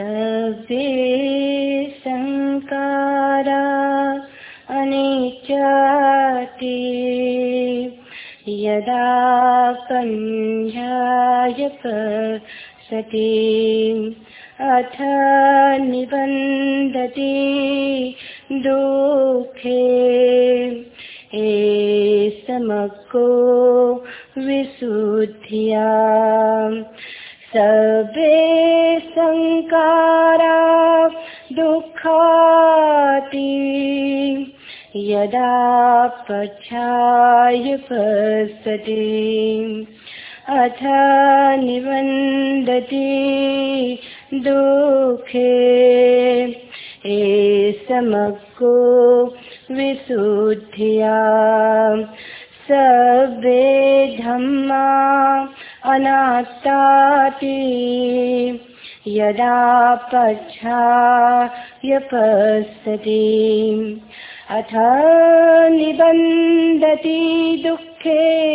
सर्वे संकारा अनिचाति यदा पञ्जाय सति अथ निबन्दति दुःखे। ए समको विशुद्धिया सर्वे सङ्कारा दुःखाति। यदा पश्यति अथ निबन्दति दुःखे। ए समको विशुद्धिया सर्वे धम्मा अनात्ताति यदा पच्छाय पश्यति अथ निबन्दति दुःखे।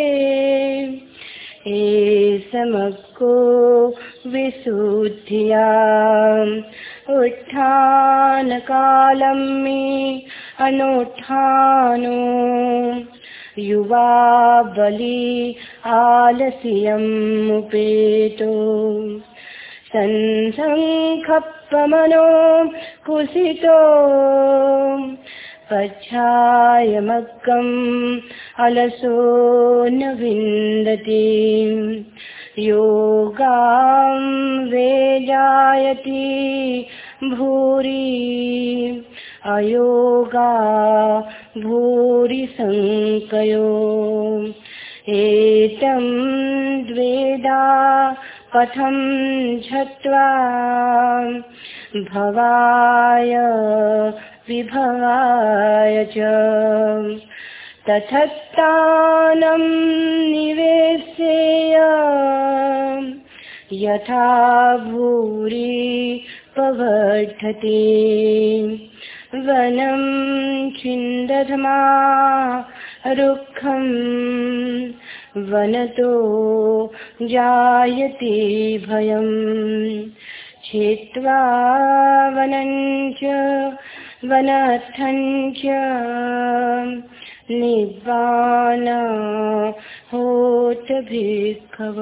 समको विशुद्धिया। उत्थानकालं मे अनुत्थानो। युवा बलि आलस्यमुपेतो संसङ्खप्पमनो कुसितो। पच्छायमग्गम् अलसो न विन्दति। योगां वेजायति भूरि। अयोगा भूरि सङ्कयो एतं द्वेदा कथं झत्वा भवाय विभवाय च। तथत्तानं निवेशेय यथा भूरि प्रवर्धते वनं छिन्दधमा रुक्षं वनतो जायते भयम् छित्त्वा वनञ्च वनस्थञ्च निब्बान होत भिक्खव।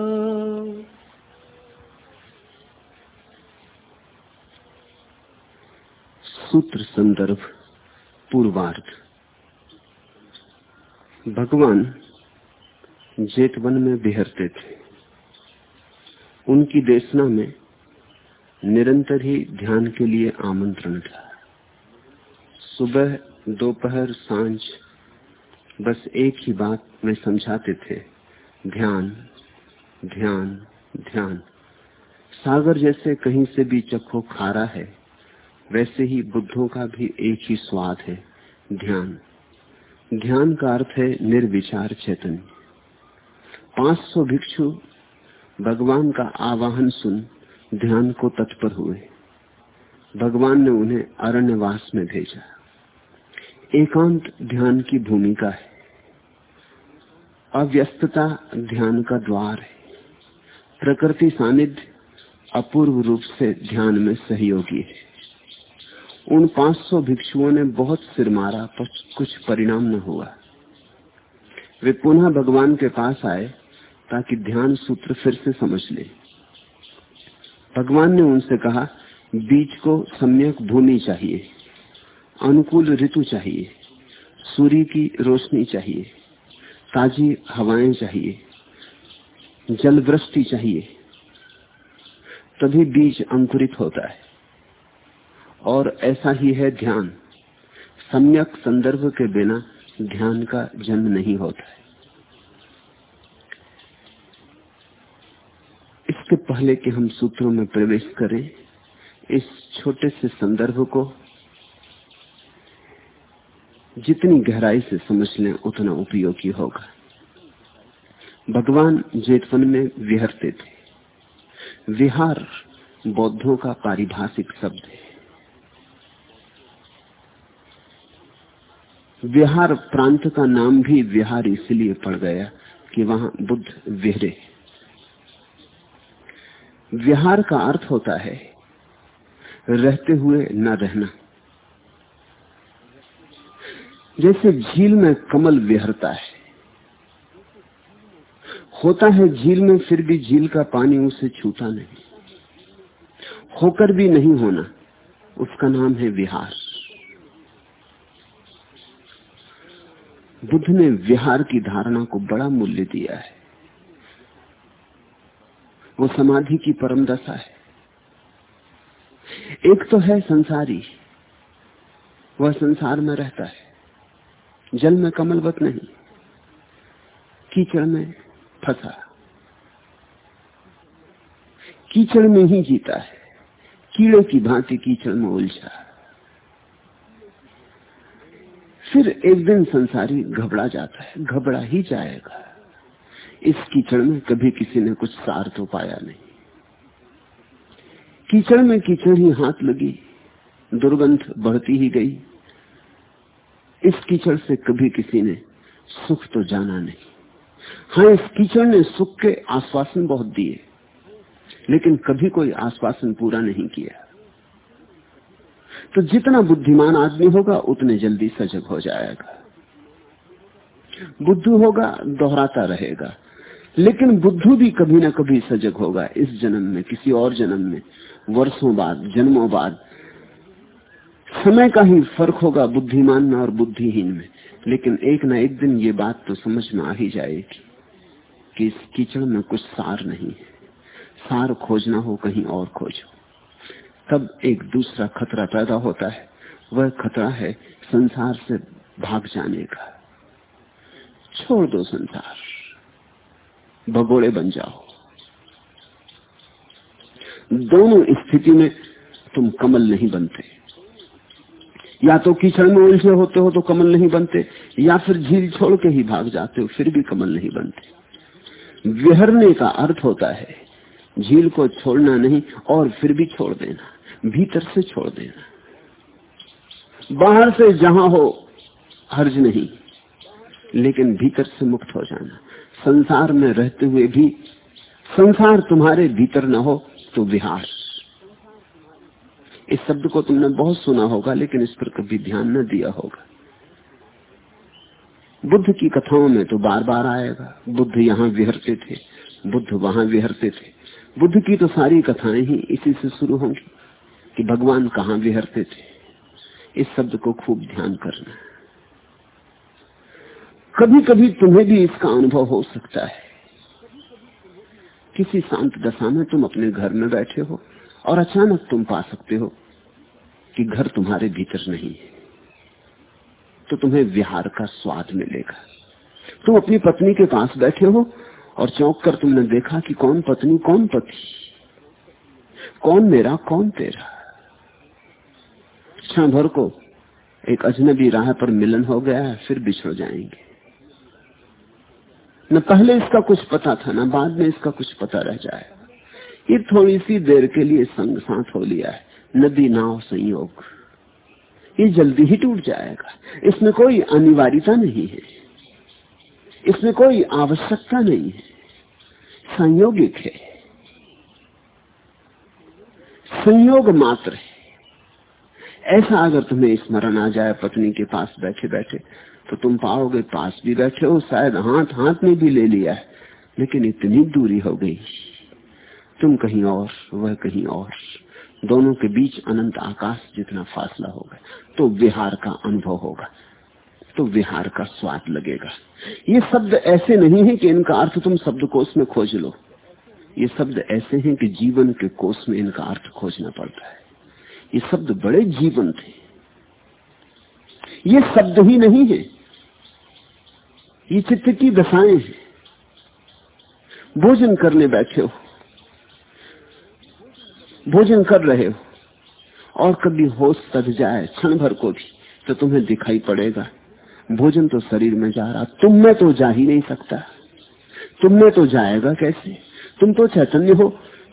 सूत्र संदर्भ, पूर्वार्ध। भगवान जेतवन में बिहरते थे। उनकी देशना में निरंतर ही ध्यान के लिए आमंत्रण था। सुबह, दोपहर, साँझ, बस एक ही बात में समझाते थे, ध्यान ध्यान ध्यान। सागर जैसे कहीं से भी चखो खारा है वैसे ही बुद्धों का भी एक ही स्वाद है, ध्यान। ध्यान का अर्थ है निर्विचार चैतन्य 500 भिक्षु, भगवान का आवाहन सुन ध्यान को तत्पर हुए। भगवान ने उन्हें अरण्यवास में भेजा। एकांत ध्यान की भूमिका है। अव्यस्तता ध्यान का द्वार है। प्रकृति सानिध्य अपूर्व रूप से ध्यान में सहयोगी है। उन 500 भिक्षुओं ने बहुत सिर मारा, पर कुछ परिणाम न हुआ। वे पुनः भगवान के पास आए, ताकि ध्यान सूत्र फिर से समझ ले। भगवान ने उनसे कहा, बीज को सम्यक भूमि चाहिए, अनुकूल ऋतु चाहिए, सूर्य की रोशनी चाहिए, ताजी हवाएँ चाहिए जल वृष्टि चाहिए। तभी बीज अंकुरित होता है। और ऐसा ही है ध्यान सम्यक संदर्भ के बिना ध्यान का जन्म नहीं होता है। इसके पहले कि हम सूत्रों में प्रवेश करें, इस छोटे से संदर्भ को जितनी गहराई से समझ लें, उतना उपयोगी होगा। भगवान जेतवन में विहरते थे। विहार बौद्धों का पारिभाषिक शब्द है। विहार प्रांत का नाम भी विहार इसलिए पड़ गया कि वहाँ बुद्ध विहरे। विहार का अर्थ होता है, रहते हुए न रहना। जैसे झील में कमल विहरता है, होता है झील में फिर भी झील का पानी उसे छूता नहीं, होकर भी नहीं होना, उसका नाम है विहार। बुद्ध ने विहार की धारणा को बड़ा मूल्य दिया है। वो समाधि की परम दशा है। एक तो है संसारी, वह संसार में रहता है। जल में कमलवत नहीं, कीचड़ में फंसा। कीचड़ में ही जीता है, कीड़े की भांति कीचड़ में उलझा। फिर एक दिन संसारी घबरा जाता है, घबरा ही जाएगा। इस कीचड़ में कभी किसी ने कुछ सार तो पाया नहीं। कीचड़ में कीचड़ ही हाथ लगी, दुर्गंध बढ़ती ही गई। इस कीचड़ से कभी किसी ने सुख तो जाना नहीं। हाँ इस कीचड़ ने सुख के आश्वासन बहुत दिए, लेकिन कभी कोई आश्वासन पूरा नहीं किया। तो जितना बुद्धिमान आदमी होगा, उतने जल्दी सजग हो जाएगा। बुद्धू होगा, दोहराता रहेगा। लेकिन बुद्धू भी कभी ना कभी सजग होगा, इस जन्म में, किसी और जन्म में। वर्षों बाद, जन्मों बाद। समय का ही फ़र्क होगा बुद्धिमान में और बुद्धिहीन में। लेकिन एक ना एक दिन ये बात तो समझ में आ ही जाएगी कि इस कीचड़ में कुछ सार नहीं है। सार खोजना हो, कहीं और खोजो। तब एक दूसरा खतरा पैदा होता है। वह खतरा है संसार से भाग जाने का। छोड़ दो संसार। भगोड़े बन जाओ। दोनों स्थिति में तुम कमल नहीं बनते। या तो कीचड़ में उलझे होते हो तो कमल नहीं बनते, या फिर झील छोड़ के ही भाग जाते हो, फिर भी कमल नहीं बनते। विहरने का अर्थ होता है, झील को छोड़ना नहीं और फिर भी छोड़ देना। भीतर से छोड़ देना बाहर से जहाँ हो, हर्ज नहीं। लेकिन भीतर से मुक्त हो जाना। संसार में रहते हुए भी, संसार तुम्हारे भीतर न हो तो विहार। इस शब्द को तुमने बहुत सुना होगा, लेकिन इस पर कभी ध्यान न दिया होगा। बुद्ध की कथाओं में तो बार बार आएगा। बुद्ध यहाँ विहरते थे, बुद्ध वहाँ विहरते थे। बुद्ध की तो सारी कथाएँ ही इसी से शुरू होंगी। कि भगवान कहाँ विहरते थे? इस शब्द को खूब ध्यान करना। कभी कभी तुम्हें भी इसका अनुभव हो सकता है। किसी शांत दशा में तुम अपने घर में बैठे हो और अचानक तुम पा सकते हो कि घर तुम्हारे भीतर नहीं है। तो तुम्हें विहार का स्वाद मिलेगा। तुम अपनी पत्नी के पास बैठे हो और चौंक कर तुमने देखा कि कौन पत्नी, कौन पति? कौन मेरा, कौन तेरा? क्षण भर को एक अजनबी राह पर मिलन हो गया है, फिर बिछड़ जाएँगे। न पहले इसका कुछ पता था, न बाद में इसका कुछ पता रह जाए। ये थोड़ी सी देर के लिए संग साथ हो लिया है, नदी नाव संयोग। ये जल्दी ही टूट जाएगा। इसमें कोई अनिवार्यता नहीं है। इसमें कोई आवश्यकता नहीं है। संयोगिक है। संयोग मात्र है। ऐसा अगर तुम्हें स्मरण आ जाए पत्नी के पास बैठे बैठे तो तुम पाओगे पास भी बैठे हो, शायद हाथ हाथ में भी ले लिया है, लेकिन इतनी दूरी हो गई। तुम कहीं और, वह कहीं और। दोनों के बीच अनंत आकाश जितना फासला होगा तो विहार का अनुभव होगा तो विहार का स्वाद लगेगा। ये शब्द ऐसे नहीं है कि इनका अर्थ तुम शब्द कोश में खोज लो। ये शब्द ऐसे हैं कि जीवन के कोष में इनका अर्थ खोजना पड़ता है। ये शब्द बड़े जीवन थे ये शब्द ही नहीं है। ये चित्त की दशाएँ हैं। भोजन करने बैठे हो। भोजन कर रहे हो। और कभी होश सद जाए क्षण भर को भी तो तुम्हें दिखाई पड़ेगा, भोजन तो शरीर में जा रहा, तुम में तो जा ही नहीं सकता। तुम में तो जाएगा कैसे? तुम तो चैतन्य हो।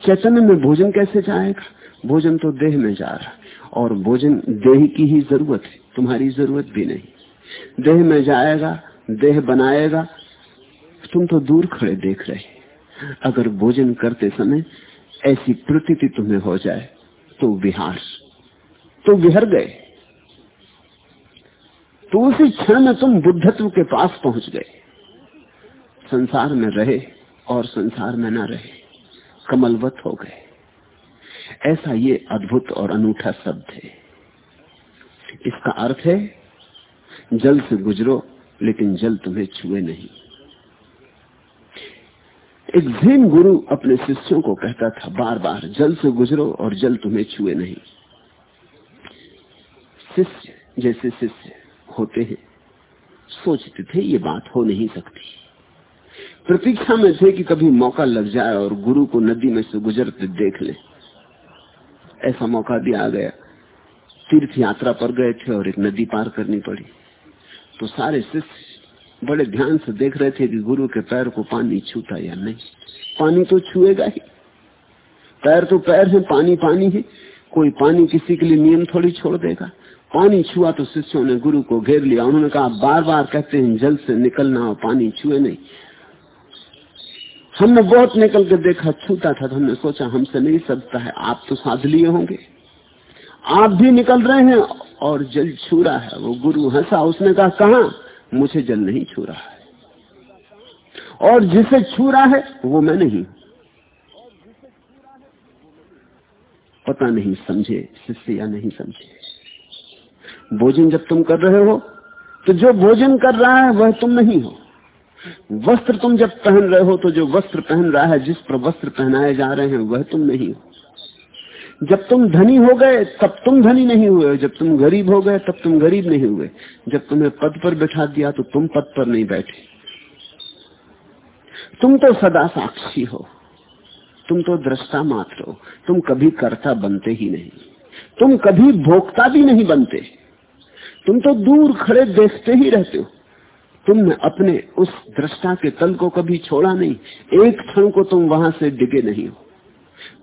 चैतन्य में भोजन कैसे जाएगा? भोजन तो देह में जा रहा है। और भोजन देह की ही ज़रूरत है, तुम्हारी ज़रूरत भी नहीं। देह में जाएगा, देह बनाएगा, तुम तो दूर खड़े देख रहे अगर भोजन करते समय ऐसी प्रतीति तुम्हें हो जाए तो विहार तो विहर गए। तो उसी क्षण में तुम बुद्धत्व के पास पहुँच गए। संसार में रहे और संसार में न रहे, कमलवत हो गए। ऐसा ये अद्भुत और अनूठा शब्द है। इसका अर्थ है, जल से गुजरो, लेकिन जल तुम्हें छुए नहीं। एक जैन गुरु अपने शिष्यों को कहता था बार बार जल से गुजरो और जल तुम्हें छुए नहीं। शिष्य जैसे शिष्य होते हैं, सोचते थे ये बात हो नहीं सकती। प्रतीक्षा में थे कि कभी मौका लग जाए और गुरु को नदी में से गुजरते देख ले। ऐसा मौका भी आ गया। तीर्थ यात्रा पर गए थे और एक नदी पार करनी पड़ी। तो सारे शिष्य बड़े ध्यान से देख रहे थे कि गुरु के पैर को पानी छूता या नहीं। पानी तो छुएगा ही। पैर तो पैर है, पानी पानी है। कोई पानी किसी के लिए नियम थोड़ी छोड़ देगा। पानी छुआ तो शिष्यों ने गुरु को घेर लिया। उन्होंने कहा, बार बार कहते हैं, जल से निकलना और पानी छुए नहीं। हमने बहुत निकल कर देखा छूटा था तो हमने सोचा, हमसे नहीं सकता है, आप तो साध लिए होंगे। आप भी निकल रहे हैं और जल छू रहा है। वो गुरु हंसा, उसने कहा कहा? मुझे जल नहीं छू रहा है। और जिसे छू रहा है, वो मैं नहीं। पता नहीं समझे, शिष्य या नहीं समझे। भोजन जब तुम कर रहे हो तो जो भोजन कर रहा है, वह तुम नहीं हो। वस्त्र तुम जब पहन रहे हो तो जो वस्त्र पहन रहा है, जिस पर वस्त्र पहनाए जा रहे हैं, वह तुम नहीं हो। जब तुम धनी हो गए, तब तुम धनी नहीं हुए जब तुम गरीब हो गए, तब तुम गरीब नहीं हुए। जब तुम्हें पद पर बैठा दिया तो तुम पद पर नहीं बैठे। तुम तो सदा साक्षी हो। तुम तो दृष्टा मात्र हो। तुम कभी कर्ता बनते ही नहीं। तुम कभी भोक्ता भी नहीं बनते। तुम तो दूर खड़े देखते ही रहते हो। तुमने अपने उस दृष्टा के तल को कभी छोड़ा नहीं। एक क्षण को तुम वहाँ से डिगे नहीं हो।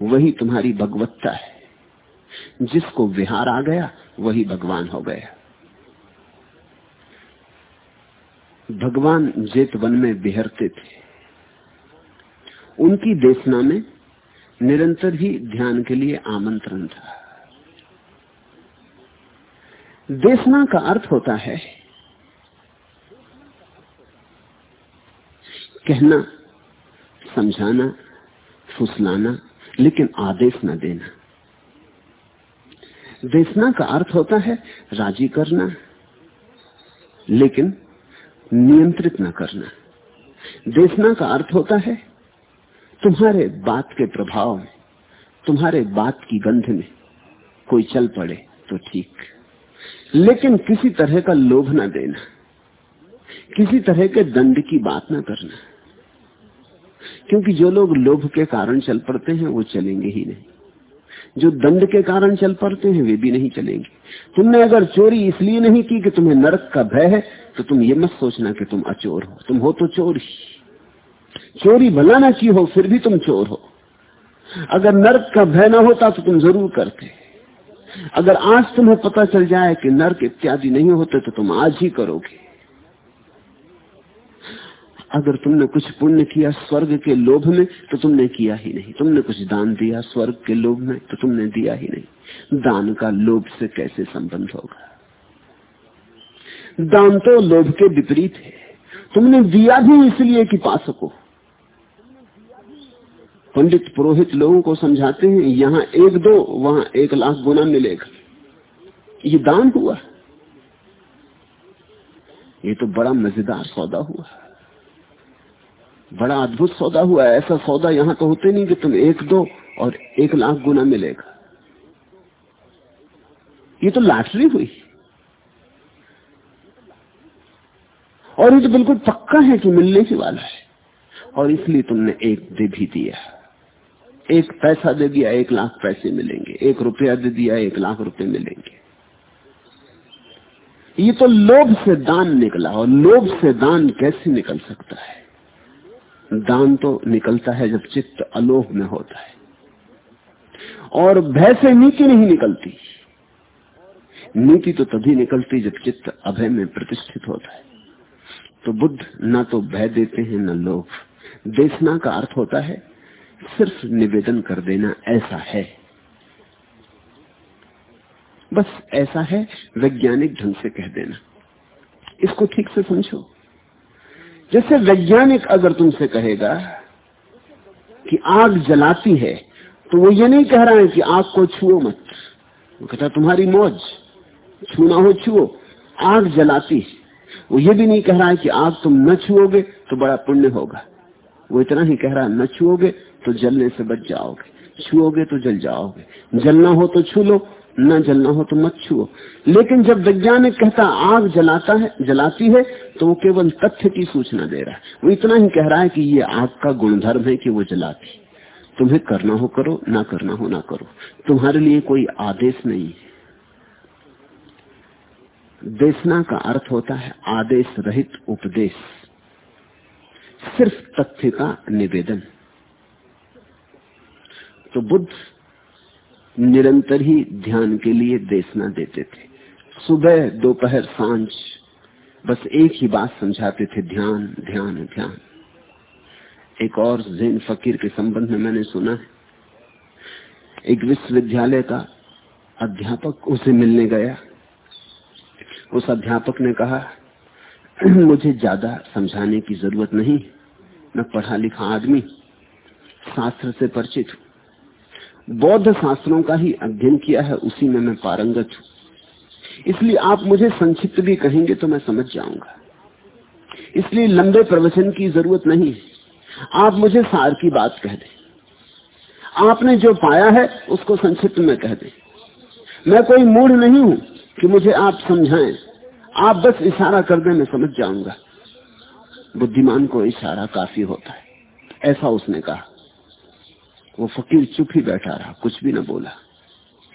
वही तुम्हारी भगवत्ता है। जिसको विहार आ गया, वही भगवान हो गया। भगवान जेत वन में बिहरते थे। उनकी देशना में निरंतर ही ध्यान के लिए आमंत्रण था। देशना का अर्थ होता है कहना, समझाना, फुसलाना, लेकिन आदेश न देना। देशना का अर्थ होता है राज़ी करना, लेकिन नियंत्रित न करना। देशना का अर्थ होता है तुम्हारे बात के प्रभाव में, तुम्हारे बात की गंध में कोई चल पड़े तो ठीक। लेकिन किसी तरह का लोभ ना देना, किसी तरह के दंड की बात ना करना। क्योंकि जो लोग लोभ के कारण चल पड़ते हैं, वो चलेंगे ही नहीं। जो दंड के कारण चल पड़ते हैं, वे भी नहीं चलेंगे। तुमने अगर चोरी इसलिए नहीं की कि तुम्हें नरक का भय है तो तुम ये मत सोचना कि तुम अचोर हो। तुम हो तो चोर। ही चोरी भला ना की हो, फिर भी तुम चोर हो। अगर नरक का भय ना होता तो तुम ज़रूर करते। अगर आज तुम्हें पता चल जाए कि नर्क इत्यादि नहीं होते तो तुम आज ही करोगे। अगर तुमने कुछ पुण्य किया स्वर्ग के लोभ में तो तुमने किया ही नहीं। तुमने कुछ दान दिया स्वर्ग के लोभ में तो तुमने दिया ही नहीं। दान का लोभ से कैसे संबंध होगा? दान तो लोभ के विपरीत है। तुमने दिया भी इसलिए कि पा सको। पंडित पुरोहित लोगों को समझाते हैं, यहाँ एक दो, वहाँ एक लाख गुना मिलेगा। ये दान हुआ। ये तो बड़ा मज़ेदार सौदा हुआ। बड़ा अद्भुत सौदा हुआ ऐसा सौदा यहाँ तो होते नहीं कि तुम एक दो और एक लाख गुना मिलेगा। ये तो लॉटरी हुई। और ये तो बिल्कुल पक्का है कि मिलने ही वाला है। और इसलिए तुमने एक दे भी दिया। एक पैसा दे दिया, एक लाख पैसे मिलेंगे। एक रुपया दे दिया, एक लाख रुपए मिलेंगे। ये तो लोभ से दान निकला। और लोभ से दान कैसे निकल सकता है? दान तो निकलता है जब चित्त अलोभ में होता है। और भय से नीति नहीं निकलती। नीति तो तभी निकलती जब चित्त अभय में प्रतिष्ठित होता है। तो बुद्ध ना तो भय देते हैं, न लोभ। देशना का अर्थ होता है, सिर्फ़ निवेदन कर देना ऐसा है। बस ऐसा है, वैज्ञानिक ढंग से कह देना। इसको ठीक से समझो। जैसे वैज्ञानिक अगर तुमसे कहेगा कि आग जलाती है तो वो ये नहीं कह रहा है कि आग को छुओ मत। वो कहता तुम्हारी मौज छूना हो छुओ, आग जलाती है। वो ये भी नहीं कह रहा है कि आग तुम न छुओगे तो बड़ा पुण्य होगा। वो इतना ही कह रहा है, न छुओगे तो जलने से बच जाओगे, छुओगे तो जल जाओगे, जलना हो तो छू लो न जलना हो तो मत छुओ। लेकिन जब वैज्ञानिक कहता, आग जलाता है, जलाती है तो वो केवल तथ्य की सूचना दे रहा है। वो इतना ही कह रहा है कि ये आग का गुणधर्म है कि वो जलाती तुम्हें करना हो करो, ना करना हो ना करो। तुम्हारे लिए कोई आदेश नहीं देशना का अर्थ होता है आदेश रहित उपदेश। सिर्फ़ तथ्य का निवेदन। तो बुद्ध निरंतर ही ध्यान के लिए देशना देते थे। सुबह, दोपहर, साँझ, बस एक ही बात समझाते थे, ध्यान ध्यान ध्यान। एक और जैन फकीर के संबंध में मैंने सुना है। एक विश्वविद्यालय का अध्यापक उसे मिलने गया। उस अध्यापक ने कहा, मुझे ज़्यादा समझाने की ज़रूरत नहीं, मैं पढ़ा लिखा आदमी, शास्त्र से परिचित हूँ। बौद्ध शास्त्रों का ही अध्ययन किया है, उसी में मैं पारंगत हूँ। इसलिए आप मुझे संक्षिप्त भी कहेंगे तो मैं समझ जाऊँगा। इसलिए लंबे प्रवचन की ज़रूरत नहीं है। आप मुझे सार की बात कह दें। आपने जो पाया है, उसको संक्षिप्त में कह दें। मैं कोई मूढ़ नहीं हूँ कि मुझे आप समझाएँ। आप बस इशारा कर दें, मैं समझ जाऊँगा। बुद्धिमान को इशारा काफ़ी होता है, ऐसा उसने कहा। वो फकीर चुप ही बैठा रहा, कुछ भी न बोला,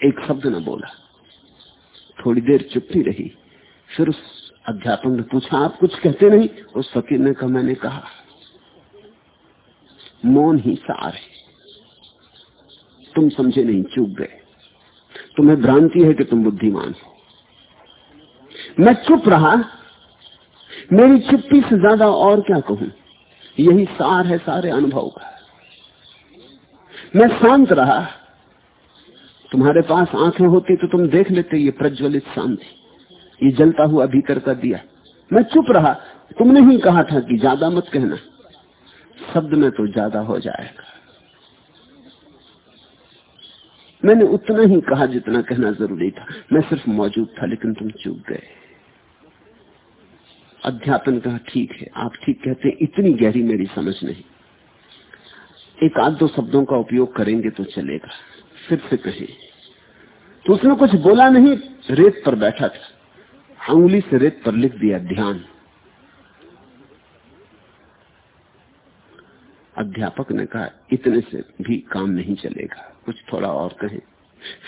एक शब्द न बोला। थोड़ी देर चुप ही रही, फिर उस अध्यापक ने पूछा, आप कुछ कहते नहीं? उस फकीर ने कहा, मैंने कहा, मौन ही सार है। तुम समझे नहीं, चूक गए। तुम्हें भ्रांति है कि तुम बुद्धिमान हो। मैं चुप रहा, मेरी चुप्पी से ज़्यादा और क्या कहूँ? यही सार है सारे अनुभव का। मैं शांत रहा। तुम्हारे पास आँखें होती तो तुम देख लेते ये प्रज्वलित शांति। ये जलता हुआ भीतर का दिया। मैं चुप रहा। तुमने ही कहा था कि ज़्यादा मत कहना। शब्द में तो ज़्यादा हो जाएगा। मैंने उतना ही कहा जितना कहना ज़रूरी था। मैं सिर्फ़ मौजूद था, लेकिन तुम चूक गए। अध्यापन कहा, ठीक है, आप ठीक कहते, इतनी गहरी मेरी समझ नहीं। एक आध दो शब्दों का उपयोग करेंगे तो चलेगा। फिर से कहे तो उसने कुछ बोला नहीं, रेत पर बैठा था। उंगली से रेत पर लिख दिया, ध्यान। अध्यापक ने कहा, इतने से भी काम नहीं चलेगा। कुछ थोड़ा और कहें।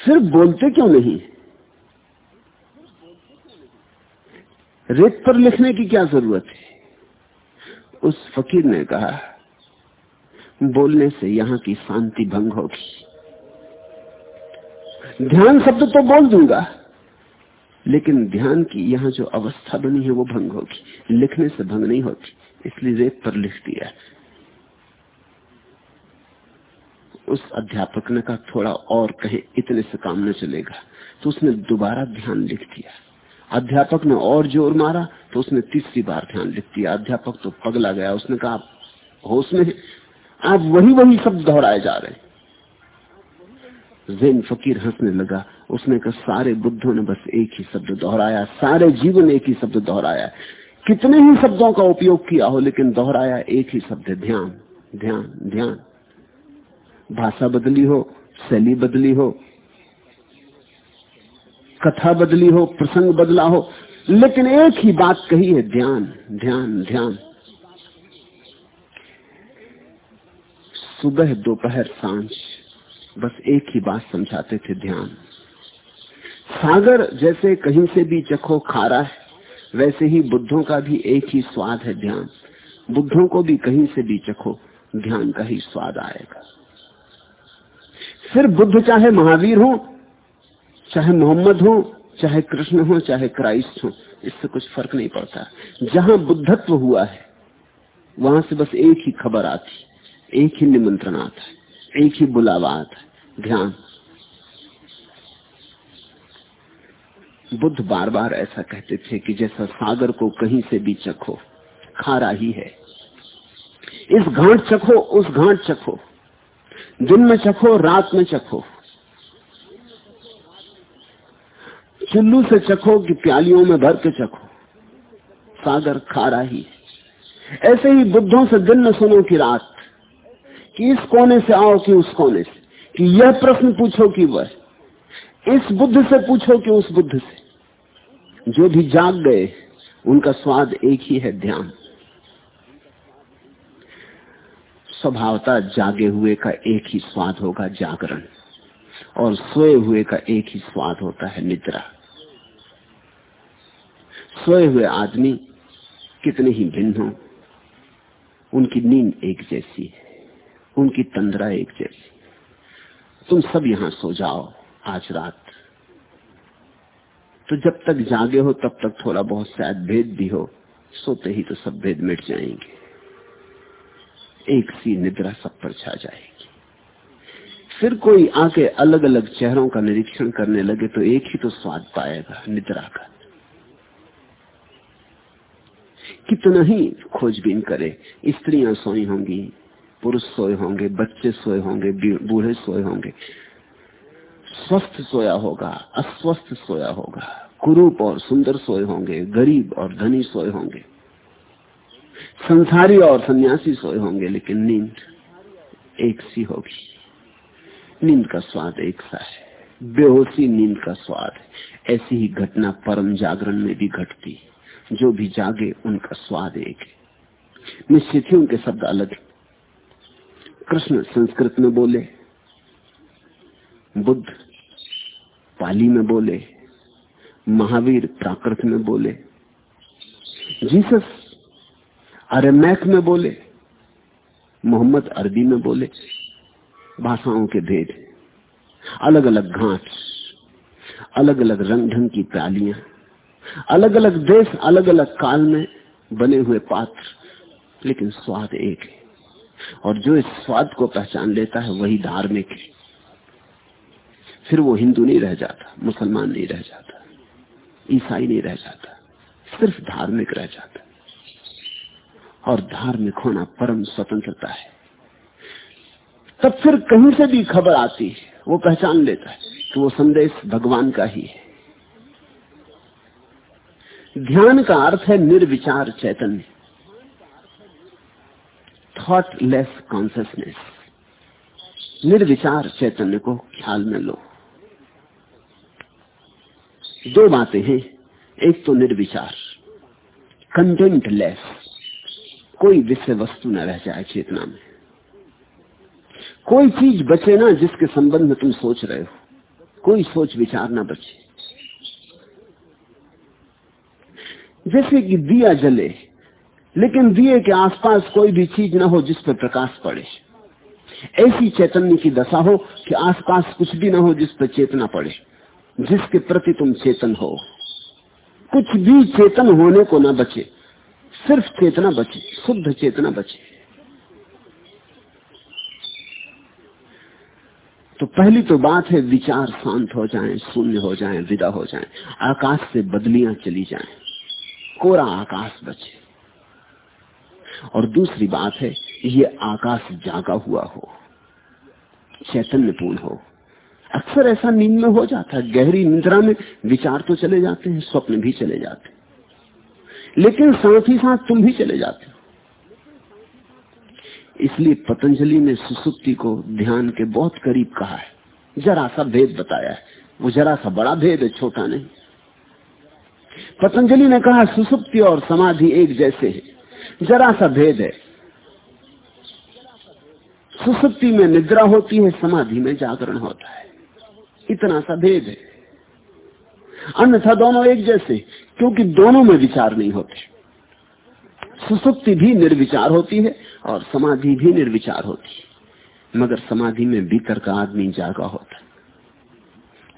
फिर बोलते क्यों नहीं? रेत पर लिखने की क्या ज़रूरत है? उस फकीर ने कहा बोलने से यहाँ की शांति भंग होगी। ध्यान शब्द तो बोल दूँगा, लेकिन ध्यान की यहाँ जो अवस्था बनी है वो भंग होगी। लिखने से भंग नहीं होती, इसलिए रेत पर लिख दिया। उस अध्यापक ने कहा, थोड़ा और कहे, इतने से काम न चलेगा। तो उसने दोबारा ध्यान लिख दिया। अध्यापक ने और ज़ोर मारा तो उसने तीसरी बार ध्यान लिख दिया। अध्यापक तो पगला गया। उसने कहा होश में आप वही वही शब्द दोहराए जा रहे जैन फकीर हंसने लगा। उसने कहा, सारे बुद्धों ने बस एक ही शब्द दोहराया, सारे जीवन एक ही शब्द दोहराया। कितने ही शब्दों का उपयोग किया हो, लेकिन दोहराया एक ही शब्द, ध्यान ध्यान ध्यान। भाषा बदली हो, शैली बदली हो, कथा बदली हो, प्रसंग बदला हो, लेकिन एक ही बात कही है, ध्यान ध्यान ध्यान। सुबह, दोपहर, साँझ, बस एक ही बात समझाते थे ध्यान। सागर जैसे कहीं से भी चखो खारा है, वैसे ही बुद्धों का भी एक ही स्वाद है ध्यान। बुद्धों को भी कहीं से भी चखो, ध्यान का ही स्वाद आएगा। फिर बुद्ध चाहे महावीर हो, चाहे मोहम्मद हो, चाहे कृष्ण हो, चाहे क्राइस्ट हो, इससे कुछ फ़र्क नहीं पड़ता। जहाँ बुद्धत्व हुआ है, वहाँ से बस एक ही खबर आती। एक ही निमंत्रण आता है, एक ही बुलावा आता है, ध्यान। बुद्ध बार बार ऐसा कहते थे कि जैसा सागर को कहीं से भी चखो, खारा ही है। इस घाट चखो, उस घाट चखो, दिन में चखो, रात में चखो। चुल्लू से चखो कि प्यालियों में भर के चखो, सागर खारा ही है। ऐसे ही बुद्धों से दिन में सुनो कि रात। कि इस कोने से आओ कि उस कोने से। कि यह प्रश्न पूछो कि वह। इस बुद्ध से पूछो कि उस बुद्ध से। जो भी जाग गए, उनका स्वाद एक ही है ध्यान। स्वभावता जागे हुए का एक ही स्वाद होगा जागरण, और सोए हुए का एक ही स्वाद होता है निद्रा। सोए हुए आदमी कितने ही भिन्न हो, उनकी नींद एक जैसी है। उनकी तंद्रा एक जैसी। तुम सब यहाँ सो जाओ आज रात। तो जब तक जागे हो, तब तक थोड़ा बहुत शायद भेद भी हो, सोते ही तो सब भेद मिट जाएँगे। एक सी निद्रा सब पर छा जाएगी। फिर कोई आके अलग अलग चेहरों का निरीक्षण करने लगे तो एक ही तो स्वाद पाएगा, निद्रा का। कितना ही खोजबीन करे, स्त्रियाँ सोई होंगी पुरुष सोए होंगे, बच्चे सोए होंगे बूढ़े सोए होंगे। स्वस्थ सोया होगा, अस्वस्थ सोया होगा। कुरूप और सुंदर सोए होंगे, गरीब और धनी सोए होंगे। संसारी और सन्यासी सोए होंगे, लेकिन नींद एक सी होगी। नींद का स्वाद एक सा है। बेहोशी नींद का स्वाद है। ऐसी ही घटना परम जागरण में भी घटती। जो भी जागे, उनका स्वाद एक है। निश्चित ही उनके शब्द अलग कृष्ण संस्कृत में बोले, बुद्ध पाली में बोले, महावीर प्राकृत में बोले, जीसस अरेमैक में बोले, मोहम्मद अरबी में बोले, भाषाओं के भेद अलग अलग घाट अलग अलग रंग ढंग की प्यालियाँ अलग अलग देश अलग अलग काल में बने हुए पात्र, लेकिन स्वाद एक है। और जो इस स्वाद को पहचान लेता है, वही धार्मिक है। फिर वो हिंदू नहीं रह जाता, मुसलमान नहीं रह जाता, ईसाई नहीं रह जाता, सिर्फ़ धार्मिक रह जाता और धार्मिक होना परम स्वतंत्रता है। तब फिर कहीं से भी खबर आती है, वो पहचान लेता है, कि वो संदेश भगवान का ही है। ध्यान का अर्थ है निर्विचार चैतन्य। थॉटलेस कॉन्सियसनेस निर्विचार चैतन्य को ख्याल में लो। दो बातें हैं। एक तो निर्विचार। कंटेंट लेस कोई विषय वस्तु न रह जाए चेतना में। कोई चीज़ बचे ना जिसके संबंध में तुम सोच रहे हो। कोई सोच विचार ना बचे। जैसे कि दिया जले। लेकिन दिए के आसपास कोई भी चीज़ ना हो जिस पर प्रकाश पड़े। ऐसी चैतन्य की दशा हो कि आसपास कुछ भी ना हो जिस पर चेतना पड़े जिसके प्रति तुम चेतन हो। कुछ भी चेतन होने को ना बचे सिर्फ़ चेतना बचे शुद्ध चेतना बचे। तो पहली तो बात है विचार शांत हो जाएँ, शून्य हो जाएँ, विदा हो जाएँ, आकाश से बदलियाँ चली जाएँ, कोरा आकाश बचे। और दूसरी बात है, ये आकाश जागा हुआ हो, चैतन्यपूर्ण हो। अक्सर ऐसा नींद में हो जाता है, गहरी निद्रा में विचार तो चले जाते हैं, स्वप्न भी चले जाते हैं। लेकिन साथ ही साथ तुम भी चले जाते हो। इसलिए पतंजलि ने सुसुप्ति को ध्यान के बहुत करीब कहा है। जरा सा भेद बताया है। वो जरा सा बड़ा भेद है, छोटा नहीं। पतंजलि ने कहा, सुसुप्ति और समाधि एक जैसे है। जरा सा भेद है। सुसुप्ति में निद्रा होती है, समाधि में जागरण होता है। इतना सा भेद है। अन्यथा दोनों एक जैसे, क्योंकि दोनों में विचार नहीं होते। सुसुप्ति भी निर्विचार होती है और समाधि भी निर्विचार होती है। मगर समाधि में भीतर का आदमी जागा होता है।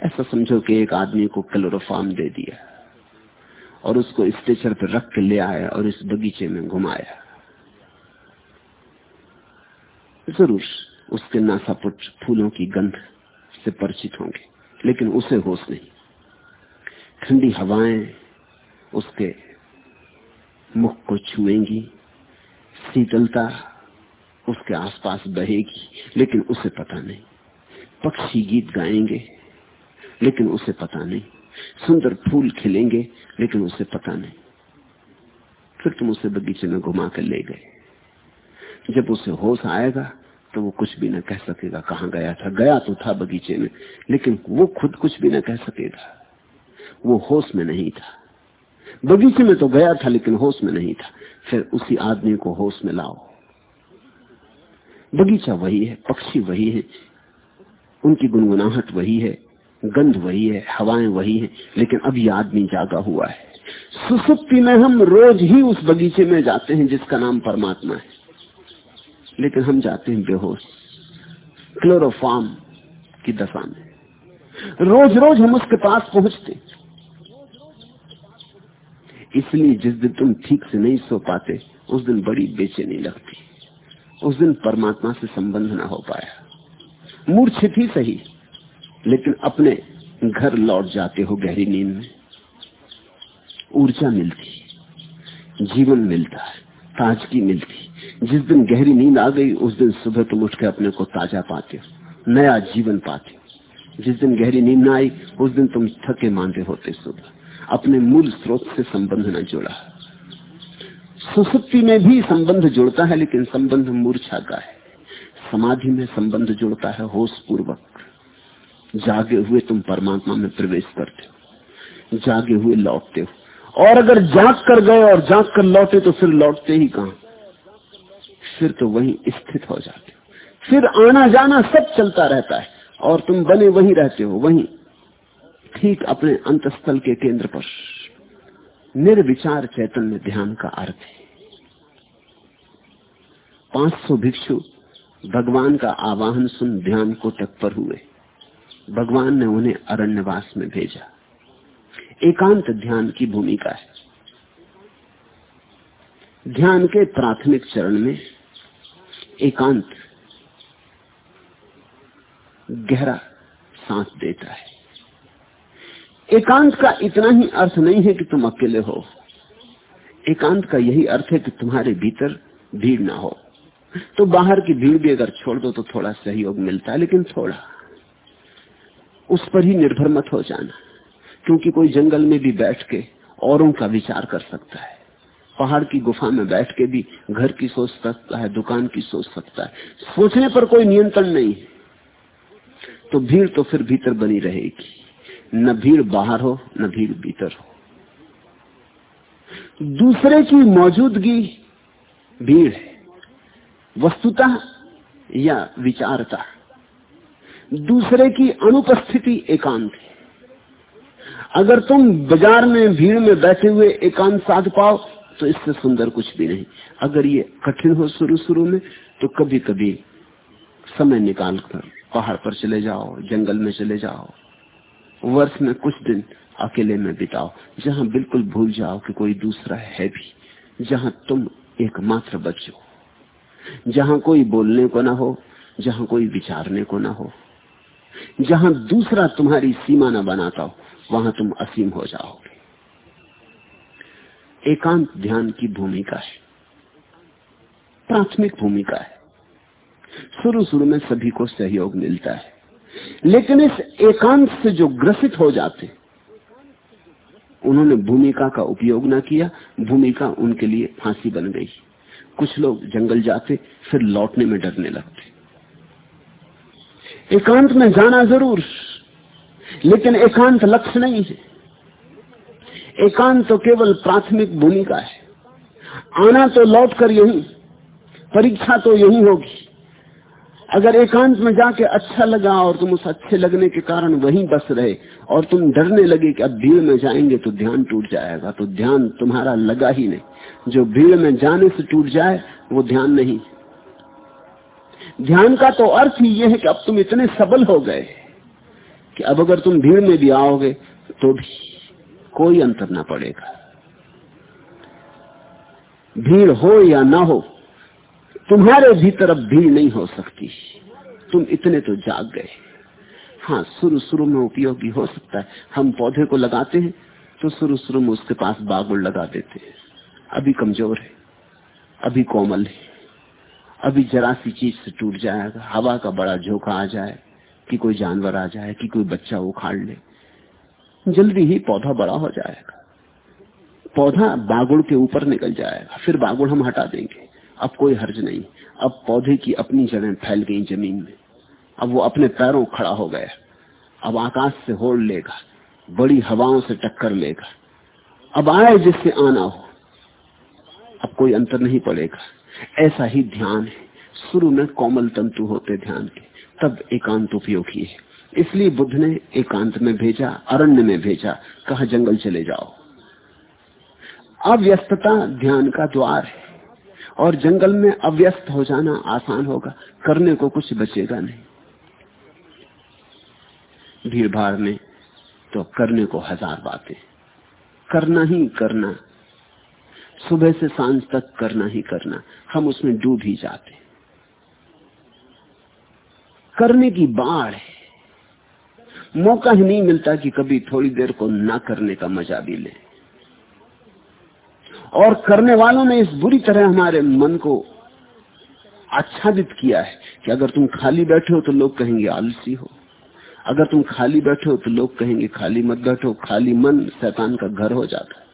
ऐसा समझो कि एक आदमी को क्लोरोफार्म दे दिया। और उसको स्टेचर पर रख के ले आया और इस बगीचे में घुमाया। ज़रूर उसके नासापुट फूलों की गंध से परिचित होंगे, लेकिन उसे होश नहीं। ठंडी हवाएँ उसके मुख को छुएँगी, शीतलता उसके आसपास बहेगी, लेकिन उसे पता नहीं। पक्षी गीत गाएँगे, लेकिन उसे पता नहीं। सुंदर फूल खिलेंगे, लेकिन उसे पता नहीं। फिर तुम उसे बगीचे में घुमा कर ले गए। जब उसे होश आएगा तो वो कुछ भी न कह सकेगा कहा गया था। गया तो था बगीचे में, लेकिन वो खुद कुछ भी न कह सकेगा। वो होश में नहीं था। बगीचे में तो गया था, लेकिन होश में नहीं था। फिर उसी आदमी को होश में लाओ। बगीचा वही है, पक्षी वही है, उनकी गुनगुनाहट वही है। गंध वही है, हवाएँ वही है, लेकिन अब ये आदमी जागा हुआ है। सुसुप्ति में हम रोज ही उस बगीचे में जाते हैं जिसका नाम परमात्मा है। लेकिन हम जाते हैं बेहोश। क्लोरोफार्म की दशा में। रोज रोज हम उसके पास पहुँचते। इसलिए जिस दिन तुम ठीक से नहीं सो पाते, उस दिन बड़ी बेचैनी लगती। उस दिन परमात्मा से संबंध ना हो पाया। मूर्छित ही सही। लेकिन अपने घर लौट जाते हो गहरी नींद में। ऊर्जा मिलती, जीवन मिलता है, ताजगी मिलती। जिस दिन गहरी नींद आ गई, उस दिन सुबह तुम उठ के अपने को ताज़ा पाते हो, नया जीवन पाते हो। जिस दिन गहरी नींद न आई, उस दिन तुम थके मांदे होते सुबह। अपने मूल स्रोत से संबंध न जुड़ा। सुसुप्ति में भी संबंध जुड़ता है, लेकिन संबंध मूर्छा का है। समाधि में संबंध जुड़ता है, होश पूर्वक। जागे हुए तुम परमात्मा में प्रवेश करते हो। जागे हुए लौटते हो। और अगर जाग कर गए और जाग कर लौटे तो फिर लौटते ही कहा? फिर तो वहीं स्थित हो जाते हो। फिर आना जाना सब चलता रहता है और तुम बने वहीं रहते हो, वहीं ठीक अपने अंतस्थल के केंद्र पर। निर्विचार चैतन्य ध्यान का अर्थ है। 500 भिक्षु भगवान का आवाहन सुन ध्यान को तत्पर हुए। भगवान ने उन्हें अरण्यवास में भेजा। एकांत ध्यान की भूमिका है। ध्यान के प्राथमिक चरण में एकांत गहरा सांस देता है। एकांत का इतना ही अर्थ नहीं है कि तुम अकेले हो। एकांत का यही अर्थ है कि तुम्हारे भीतर भीड़ ना हो। तो बाहर की भीड़ भी अगर छोड़ दो तो थोड़ा सहयोग मिलता है, लेकिन थोड़ा। उस पर ही निर्भर मत हो जाना, क्योंकि कोई जंगल में भी बैठ के औरों का विचार कर सकता है। पहाड़ की गुफा में बैठ के भी घर की सोच सकता है, दुकान की सोच सकता है। सोचने पर कोई नियंत्रण नहीं है। तो भीड़ तो फिर भीतर बनी रहेगी। न भीड़ बाहर हो, न भीड़ भीतर हो। दूसरे की मौजूदगी भीड़ है। वस्तुता या विचारता। दूसरे की अनुपस्थिति एकांत है। अगर तुम बाज़ार में, भीड़ में बैठे हुए एकांत साध पाओ तो इससे सुंदर कुछ भी नहीं। अगर ये कठिन हो शुरू शुरू में तो कभी कभी समय निकाल कर पहाड़ पर चले जाओ, जंगल में चले जाओ, वर्ष में कुछ दिन अकेले में बिताओ, जहाँ बिल्कुल भूल जाओ कि कोई दूसरा है भी, जहाँ तुम एकमात्र बचो जहाँ कोई बोलने को ना हो, जहाँ कोई विचारने को ना हो। जहाँ दूसरा तुम्हारी सीमा न बनाता हो, वहाँ तुम असीम हो जाओगे। एकांत ध्यान की भूमिका है। प्राथमिक भूमिका है। शुरू शुरू में सभी को सहयोग मिलता है। लेकिन इस एकांत से जो ग्रसित हो जाते, उन्होंने भूमिका का उपयोग ना किया, भूमिका उनके लिए फांसी बन गई। कुछ लोग जंगल जाते, फिर लौटने में डरने लगते। एकांत में जाना ज़रूर। लेकिन एकांत लक्ष्य नहीं है। एकांत तो केवल प्राथमिक भूमिका है। आना तो लौट कर यही, परीक्षा तो यही होगी। अगर एकांत में जाके अच्छा लगा और तुम उस अच्छे लगने के कारण वहीं बस रहे और तुम डरने लगे कि अब भीड़ में जाएँगे तो ध्यान टूट जाएगा तो ध्यान तुम्हारा लगा ही नहीं। जो भीड़ में जाने से टूट जाए, वो ध्यान नहीं। ध्यान का तो अर्थ ही यह है कि अब तुम इतने सबल हो गए कि अब अगर तुम भीड़ में भी आओगे तो भी कोई अंतर ना पड़ेगा। भीड़ हो या ना हो, तुम्हारे भीतर अब भीड़ नहीं हो सकती। तुम इतने तो जाग गए। हाँ शुरू शुरू में उपयोगी हो सकता है। हम पौधे को लगाते हैं तो शुरू शुरू में उसके पास बागुड़ लगा देते हैं। अभी कमज़ोर है, अभी कोमल है। अभी जरा सी चीज़ से टूट जाएगा, हवा का बड़ा झोंका आ जाए, कि कोई जानवर आ जाए, कि कोई बच्चा उखाड़ ले, जल्दी ही पौधा बड़ा हो जाएगा। पौधा बागुड़ के ऊपर निकल जाएगा, फिर बागुड़ हम हटा देंगे। अब कोई हर्ज नहीं। अब पौधे की अपनी जड़ें फैल गई ज़मीन में। अब वो अपने पैरों खड़ा हो गया। अब आकाश से होड़ लेगा, बड़ी हवाओं से टक्कर लेगा। अब आए जिससे आना हो। अब कोई अंतर नहीं पड़ेगा। ऐसा ही ध्यान है। शुरू में कोमल तंतु होते ध्यान के, तब एकांत उपयोगी है। इसलिए बुद्ध ने एकांत में भेजा, अरण्य में भेजा, कहा जंगल चले जाओ। अव्यस्तता ध्यान का द्वार है। और जंगल में अव्यस्त हो जाना आसान होगा, करने को कुछ बचेगा नहीं। भीड़ भाड़ में तो करने को हज़ार बातें। करना ही करना सुबह से साँझ तक करना ही करना, हम उसमें डूब ही जाते करने की बाढ़ है। मौका ही नहीं मिलता कि कभी थोड़ी देर को ना करने का मज़ा भी ले। और करने वालों ने इस बुरी तरह हमारे मन को आच्छादित किया है कि अगर तुम खाली बैठे हो तो लोग कहेंगे आलसी हो। अगर तुम खाली बैठे हो तो लोग कहेंगे खाली मत बैठो, खाली मन शैतान का घर हो जाता है।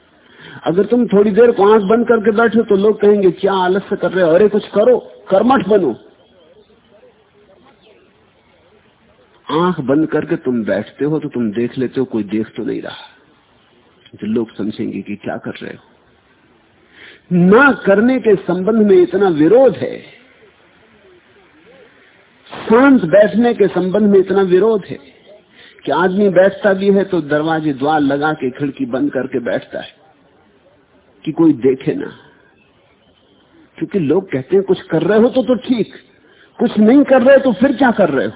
अगर तुम थोड़ी देर को आँख बंद करके बैठो तो लोग कहेंगे, क्या आलस्य कर रहे हो? अरे, कुछ करो, कर्मठ बनो। आँख बंद करके तुम बैठते हो तो तुम देख लेते हो, कोई देख तो नहीं रहा। तो लोग समझेंगे कि क्या कर रहे हो। ना करने के संबंध में इतना विरोध है। शांत बैठने के संबंध में इतना विरोध है कि आदमी बैठता भी है तो दरवाजे द्वार लगा के खिड़की बंद करके बैठता है। कि कोई देखे ना। क्योंकि लोग कहते हैं, कुछ कर रहे हो तो तो ठीक। कुछ नहीं कर रहे तो फिर क्या कर रहे हो?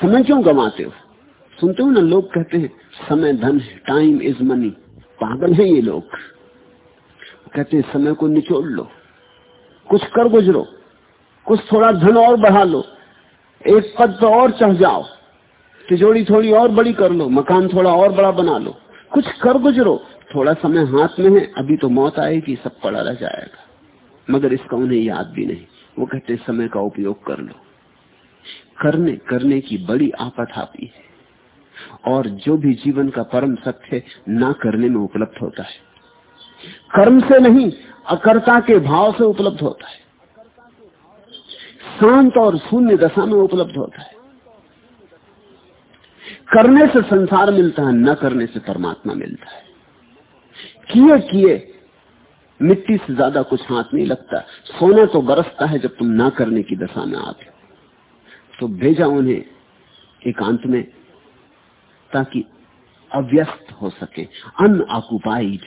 समय क्यों गंवाते हो? सुनते हो ना, लोग कहते हैं, समय धन है टाइम इज़ मनी पागल है ये लोग। कहते हैं, समय को निचोड़ लो। कुछ कर गुजरो। कुछ थोड़ा धन और बढ़ा लो। एक पद तो और चढ़ जाओ। तिजोड़ी थोड़ी और बड़ी कर लो। मकान थोड़ा और बड़ा बना लो। कुछ कर गुजरो। थोड़ा समय हाथ में है, अभी तो मौत आएगी, सब पड़ा रह जाएगा। मगर इसका उन्हें याद भी नहीं। वो कहते समय का उपयोग कर लो। करने करने की बड़ी आपत आती है। और जो भी जीवन का परम सत्य ना करने में उपलब्ध होता है। कर्म से नहीं, अकर्ता के भाव से उपलब्ध होता है। शांत और शून्य दशा में उपलब्ध होता है। करने से संसार मिलता है, न करने से परमात्मा मिलता है। किए किए। मिट्टी से ज़्यादा कुछ हाथ नहीं लगता। सोना तो बरसता है जब तुम ना करने की दशा में आते तो भेजा उन्हें एकांत में, ताकि अव्यस्त हो सके। अनऑक्युपाइड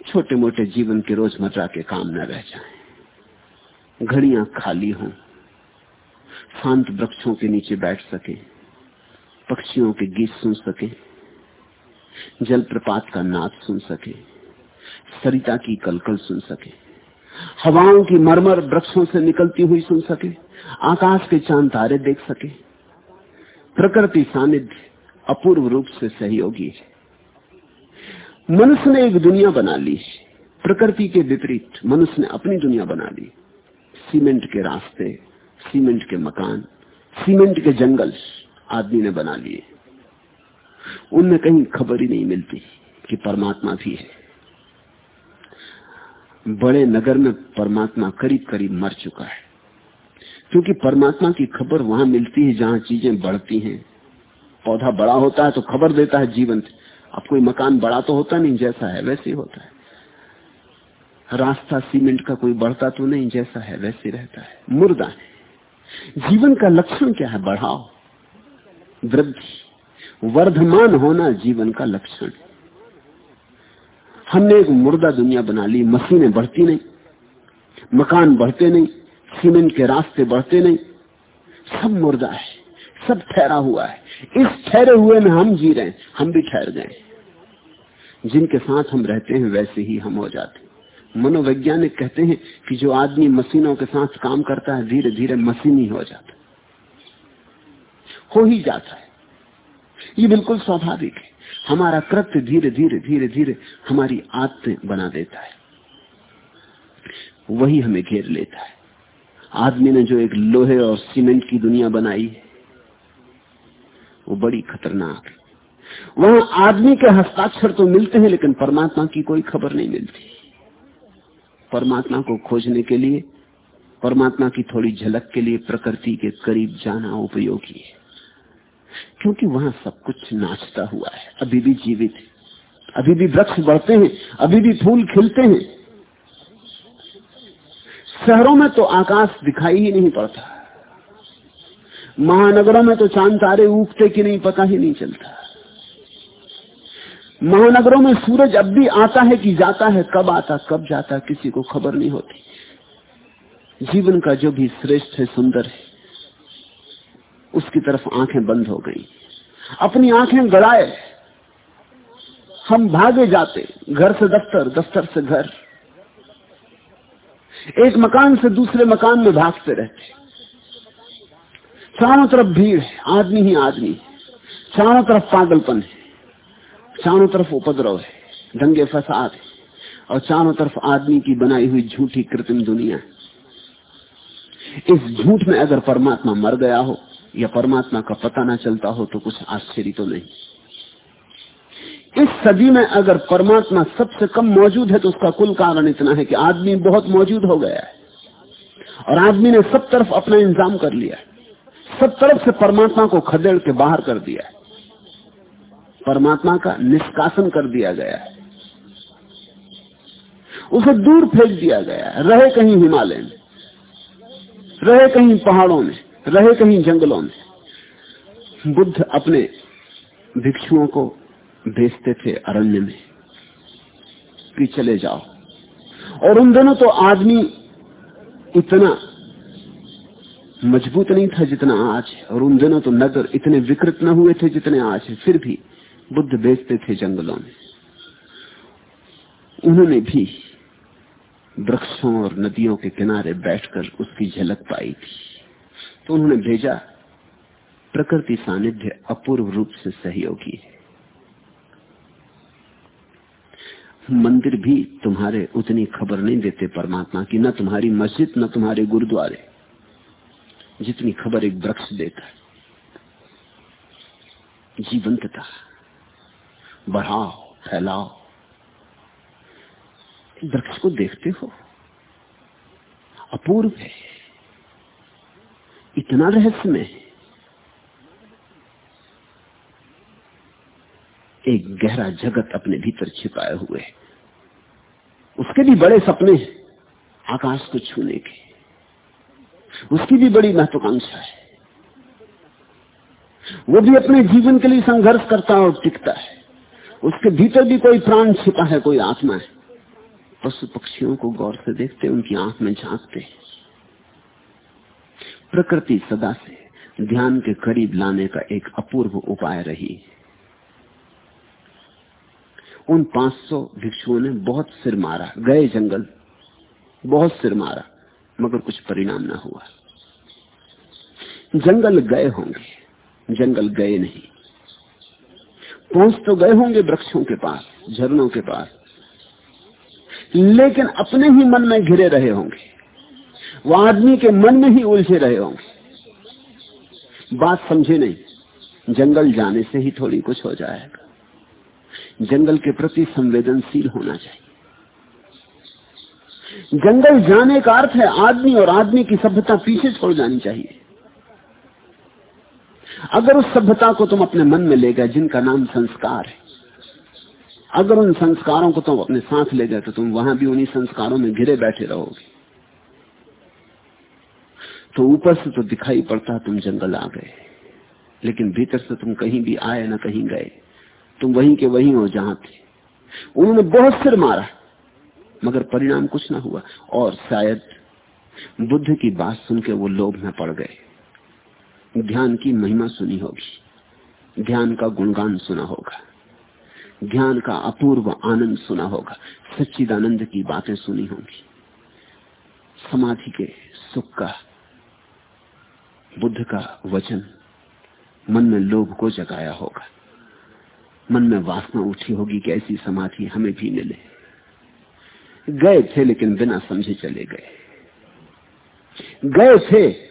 छोटे मोटे जीवन के रोज़मर्रा के काम न रह जाए। घड़ियाँ खाली हों। शांत वृक्षों के नीचे बैठ सके। पक्षियों के गीत सुन सके। जलप्रपात का नाद सुन सके, सरिता की कलकल सुन सके, हवाओं की मरमर वृक्षों से निकलती हुई सुन सके, आकाश के चाँद तारे देख सके। प्रकृति सानिध्य अपूर्व रूप से सहयोगी है। मनुष्य ने एक दुनिया बना ली, प्रकृति के विपरीत मनुष्य ने अपनी दुनिया बना ली। सीमेंट के रास्ते, सीमेंट के मकान, सीमेंट के जंगल आदमी ने बना लिए। उनमें कहीं खबर ही नहीं मिलती कि परमात्मा भी है। बड़े नगर में परमात्मा करीब करीब मर चुका है। क्योंकि परमात्मा की खबर वहाँ मिलती है जहाँ चीज़ें बढ़ती हैं। पौधा बड़ा होता है तो खबर देता है जीवन अब कोई मकान बड़ा तो होता नहीं जैसा है, वैसे होता है। रास्ता सीमेंट का कोई बढ़ता तो नहीं जैसा है, वैसे रहता है। मुर्दा है। जीवन का लक्षण क्या है? बढ़ाओ वृद्धि। वर्धमान होना जीवन का लक्षण। हमने एक मुर्दा दुनिया बना ली, मशीनें बढ़ती नहीं, मकान बढ़ते नहीं, सीमेंट के रास्ते बढ़ते नहीं। सब मुर्दा है, सब ठहरा हुआ है। इस ठहरे हुए में हम जी रहे हैं, हम भी ठहर गए। जिनके साथ हम रहते हैं, वैसे ही हम हो जाते हैं। मनोवैज्ञानिक कहते हैं कि जो आदमी मशीनों के साथ काम करता है धीरे धीरे मशीनी हो जाता हो ही जाता है। ये बिल्कुल स्वाभाविक है। हमारा कृत्य धीरे धीरे धीरे धीरे हमारी आदतें बना देता है। वही हमें घेर लेता है। आदमी ने जो एक लोहे और सीमेंट की दुनिया बनाई है, वो बड़ी खतरनाक है। वहाँ आदमी के हस्ताक्षर तो मिलते हैं, लेकिन परमात्मा की कोई खबर नहीं मिलती। परमात्मा को खोजने के लिए, परमात्मा की थोड़ी झलक के लिए प्रकृति के करीब जाना उपयोगी है। क्योंकि वहाँ सब कुछ नाचता हुआ है। अभी भी जीवित है। अभी भी वृक्ष बढ़ते हैं, अभी भी फूल खिलते हैं। शहरों में तो आकाश दिखाई ही नहीं पड़ता। महानगरों में तो चाँद तारे उगते कि नहीं पता ही नहीं चलता। महानगरों में सूरज अब भी आता है कि जाता है, कब आता, कब जाता, किसी को खबर नहीं होती। जीवन का जो भी श्रेष्ठ है, सुंदर है उसकी तरफ़ आँखें बंद हो गई। अपनी आँखें गड़ाए। हम भागे जाते, घर से दफ्तर दफ्तर से घर। एक मकान से दूसरे मकान में भागते रहते। चारों तरफ़ भीड़ है, आदमी ही आदमी चारों तरफ़ पागलपन है। चारों तरफ़ उपद्रव है, दंगे फसाद है। और चारों तरफ़ आदमी की बनाई हुई झूठी कृत्रिम दुनिया इस झूठ में अगर परमात्मा मर गया हो या परमात्मा का पता ना चलता हो तो कुछ आश्चर्य तो नहीं। इस सदी में अगर परमात्मा सबसे कम मौजूद है तो उसका कुल कारण इतना है कि आदमी बहुत मौजूद हो गया है। और आदमी ने सब तरफ़ अपना इंतज़ाम कर लिया सब तरफ़ से परमात्मा को खदेड़ के बाहर कर दिया है। परमात्मा का निष्कासन कर दिया गया है। उसे दूर फेंक दिया गया है। रहे कहीं हिमालय में, रहे कहीं पहाड़ों में रहे कहीं जंगलों में। बुद्ध अपने भिक्षुओं को भेजते थे अरण्य में कि चले जाओ। और उन दिनों तो आदमी इतना मज़बूत नहीं था जितना आज और उन दिनों तो नगर इतने विकृत न हुए थे जितने आज है। फिर भी बुद्ध बेचते थे जंगलों में। उन्होंने भी वृक्षों और नदियों के किनारे बैठकर उसकी झलक पाई थी। तो उन्होंने भेजा। प्रकृति सानिध्य अपूर्व रूप से सहयोगी है। मंदिर भी तुम्हारे उतनी खबर नहीं देते परमात्मा की, न तुम्हारी मस्जिद, न तुम्हारे गुरुद्वारे। जितनी खबर एक वृक्ष देता जीवंतता, बढ़ाओ, फैलाओ। वृक्ष को देखते हो। अपूर्व है। इतना रहस्यमय है। एक गहरा जगत अपने भीतर छिपाए हुए है। उसके भी बड़े सपने हैं, आकाश को छूने के। उसकी भी बड़ी महत्वाकांक्षा है। वो भी अपने जीवन के लिए संघर्ष करता है और टिकता है। उसके भीतर भी कोई प्राण छिपा है, कोई आत्मा है। पशु पक्षियों को गौर से देखते उनकी आँख में झांकते प्रकृति सदा से ध्यान के करीब लाने का एक अपूर्व उपाय रही। उन 500 भिक्षुओं ने बहुत सिर मारा। गए जंगल, बहुत सिर मारा, मगर कुछ परिणाम ना हुआ। जंगल गए होंगे, जंगल गए नहीं। पहुँच तो गए होंगे वृक्षों के पास, झरनों के पास, लेकिन अपने ही मन में घिरे रहे होंगे। वो आदमी के मन में ही उलझे रहे होंगे बात समझे नहीं। जंगल जाने से ही थोड़ी कुछ हो जाएगा। जंगल के प्रति संवेदनशील होना चाहिए। जंगल जाने का अर्थ है आदमी और आदमी की सभ्यता पीछे छोड़ जानी चाहिए। अगर उस सभ्यता को तुम अपने मन में ले गए जिनका नाम संस्कार है, अगर उन संस्कारों को तुम अपने साथ ले गए तो तुम वहाँ भी उन्हीं संस्कारों में घिरे बैठे रहोगे। तो ऊपर से तो दिखाई पड़ता तुम जंगल आ गए। लेकिन भीतर से तुम कहीं भी आए ना कहीं गए। तुम वहीं के वहीं हो जहाँ थे। उन्होंने बहुत सिर मारा, मगर परिणाम कुछ ना हुआ। और शायद बुद्ध की बात सुन के वो लोभ में पड़ गए। ध्यान की महिमा सुनी होगी। ध्यान का गुणगान सुना होगा। ध्यान का अपूर्व आनंद सुना होगा। सच्चिदानंद की बातें सुनी होंगी। समाधि के सुख का बुद्ध का वचन मन में लोभ को जगाया होगा। मन में वासना उठी होगी कि ऐसी समाधि हमें भी मिले। गए थे लेकिन बिना समझे चले गए। गए थे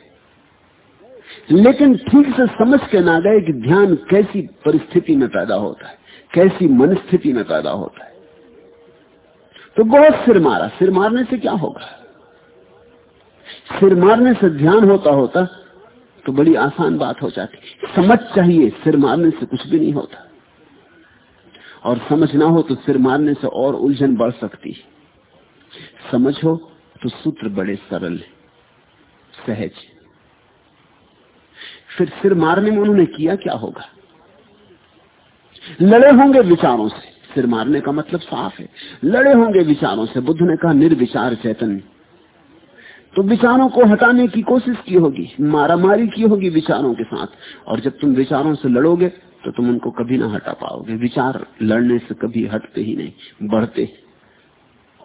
लेकिन ठीक से समझ के ना गए कि ध्यान कैसी परिस्थिति में पैदा होता है, कैसी मनस्थिति में पैदा होता है। तो बहुत सिर मारा। सिर मारने से क्या होगा? सिर मारने से ध्यान होता होता तो बड़ी आसान बात हो जाती। समझ चाहिए, सिर मारने से कुछ भी नहीं होता। और समझ ना हो तो सिर मारने से और उलझन बढ़ सकती है। समझ हो तो सूत्र बड़े सरल है, सहज। फिर सिर मारने में उन्होंने किया क्या होगा? लड़े होंगे विचारों से। सिर मारने का मतलब साफ़ है। लड़े होंगे विचारों से। बुद्ध ने कहा, निर्विचार चैतन्य। तो विचारों को हटाने की कोशिश की होगी, मारामारी की होगी विचारों के साथ। और जब तुम विचारों से लड़ोगे तो तुम उनको कभी ना हटा पाओगे। विचार लड़ने से कभी हटते ही नहीं, बढ़ते।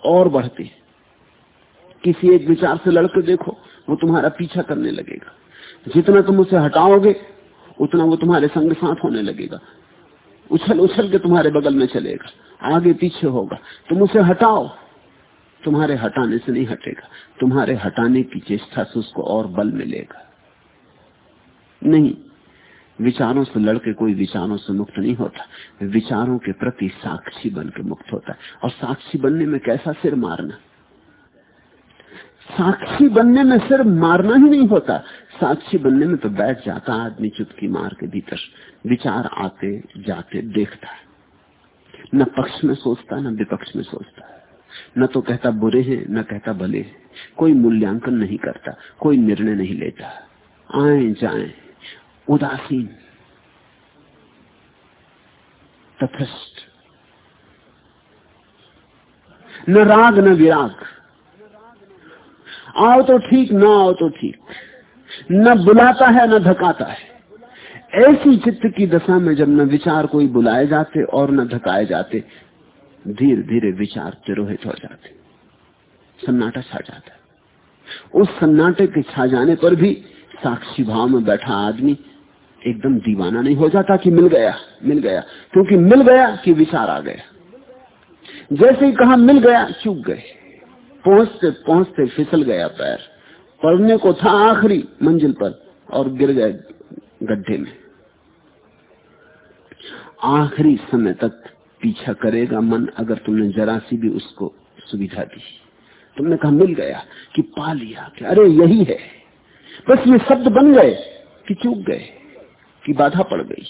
और बढ़ते। किसी एक विचार से लड़कर देखो, वो तुम्हारा पीछा करने लगेगा। जितना तुम उसे हटाओगे, उतना वो तुम्हारे संग साथ होने लगेगा। उछल उछल के तुम्हारे बगल में चलेगा। आगे पीछे होगा। तुम उसे हटाओ। तुम्हारे हटाने से नहीं हटेगा। तुम्हारे हटाने की चेष्टा से उसको और बल मिलेगा। नहीं, विचारों से लड़के कोई विचारों से मुक्त नहीं होता। विचारों के प्रति साक्षी बन के मुक्त होता है। और साक्षी बनने में कैसा सिर मारना? साक्षी बनने में सिर्फ़ मारना ही नहीं होता। साक्षी बनने में तो बैठ जाता आदमी चुटकी मार के भीतर। विचार आते जाते देखता है। न पक्ष में सोचता, न विपक्ष में सोचता है। न तो कहता बुरे हैं, न कहता भले हैं। कोई मूल्यांकन नहीं करता, कोई निर्णय नहीं लेता। आए जाए, उदासीन तथस्थ न राग, न विराग। आओ तो ठीक, ना आओ तो ठीक। न बुलाता है, न धकाता है। ऐसी चित्त की दशा में जब न विचार कोई बुलाए जाते और न धकाए जाते धीरे धीरे विचार तिरोहित हो जाते सन्नाटा छा जाता उस सन्नाटे के छा जाने पर भी साक्षी भाव में बैठा आदमी एकदम दीवाना नहीं हो जाता कि मिल गया मिल गया, क्योंकि मिल गया कि विचार आ गया। जैसे ही कहा मिल गया, चूक गए। पहुँचते पहुँचते फिसल गया पैर। पढ़ने को था आखिरी मंजिल पर और गिर गए गड्ढे में। आखिरी समय तक पीछा करेगा मन अगर तुमने जरा सी भी उसको सुविधा दी। तुमने कहा, मिल गया। कि पा लिया कि अरे, यही है। बस ये शब्द बन गए कि चूक गए, कि बाधा पड़ गई।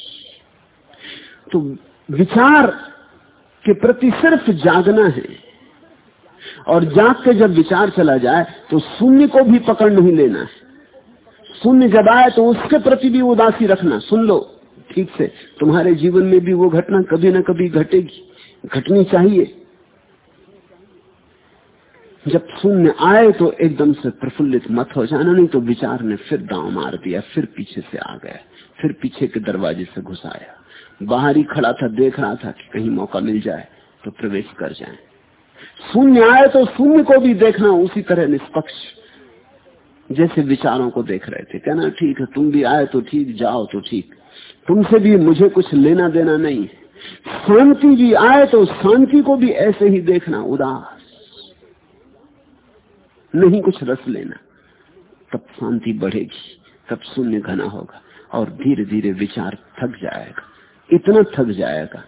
तो विचार के प्रति सिर्फ़ जागना है। और जाग के जब विचार चला जाए तो शून्य को भी पकड़ नहीं लेना है। शून्य जब आए तो उसके प्रति भी उदासी रखना। सुन लो ठीक से, तुम्हारे जीवन में भी वो घटना कभी ना कभी घटेगी, घटनी चाहिए। जब शून्य आए तो एकदम से प्रफुल्लित मत हो जाना, नहीं तो विचार ने फिर दांव मार दिया, फिर पीछे से आ गया, फिर पीछे के दरवाजे से घुस आया बाहर ही खड़ा था, देख रहा था कि कहीं मौका मिल जाए तो प्रवेश कर जाए। शून्य आए तो शून्य को भी देखना उसी तरह निष्पक्ष, जैसे विचारों को देख रहे थे। कहना, ठीक है, तुम भी आए तो ठीक, जाओ तो ठीक। तुमसे भी मुझे कुछ लेना देना नहीं। शांति भी आए तो शांति को भी ऐसे ही देखना उदास। नहीं कुछ रस लेना। तब शांति बढ़ेगी, तब शून्य घना होगा और धीरे धीरे विचार थक जाएगा। इतना थक जाएगा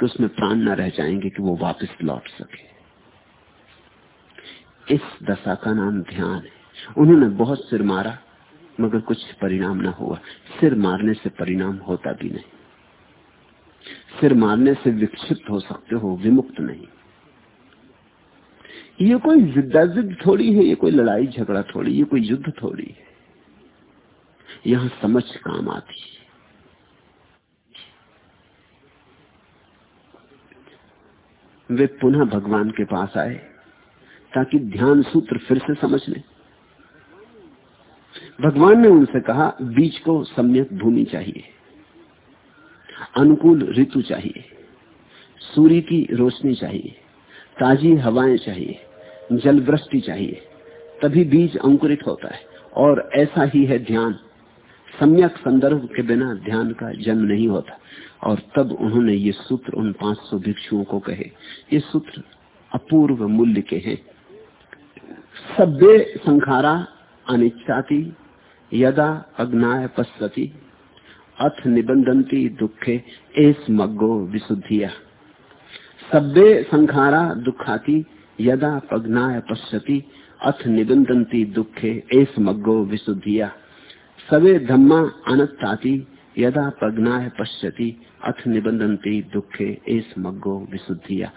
कि उसमें प्राण न रह जाएँगे कि वो वापस लौट सके। इस दशा का नाम ध्यान है। उन्होंने बहुत सिर मारा। मगर कुछ परिणाम ना हुआ। सिर मारने से परिणाम होता भी नहीं। सिर मारने से विक्षिप्त हो सकते हो, विमुक्त नहीं। ये कोई जिद्दा जिद थोड़ी है, ये कोई लड़ाई झगड़ा थोड़ी, ये कोई युद्ध थोड़ी है। यहाँ समझ काम आती है। वे पुनः भगवान के पास आए, ताकि ध्यान सूत्र फिर से समझ लें। भगवान ने उनसे कहा, बीज को सम्यक भूमि चाहिए, अनुकूल ऋतु चाहिए, सूर्य की रोशनी चाहिए, ताजी हवाएँ चाहिए जल वृष्टि चाहिए, तभी बीज अंकुरित होता है। और ऐसा ही है ध्यान। सम्यक संदर्भ के बिना ध्यान का जन्म नहीं होता। और तब उन्होंने ये सूत्र उन 500 भिक्षुओं को कहे। ये सूत्र अपूर्व मूल्य के हैं। सभ्य संखारा अनिच्छाति यदा अग्नाय पश्यति, अथ निबंधनती दुखे एस मग्गो विशुद्धिया। सभ्य संखारा दुखाती, यदा पग्नाय पश्यति, अथ निबंधनती दुखे एस मग्गो विशुद्धिया। सवे धम्मा अनत्ताति, यदा पग्नाय पश्यति, अथ निबंधनती दुखे एस मग्गो विशुद्धिया।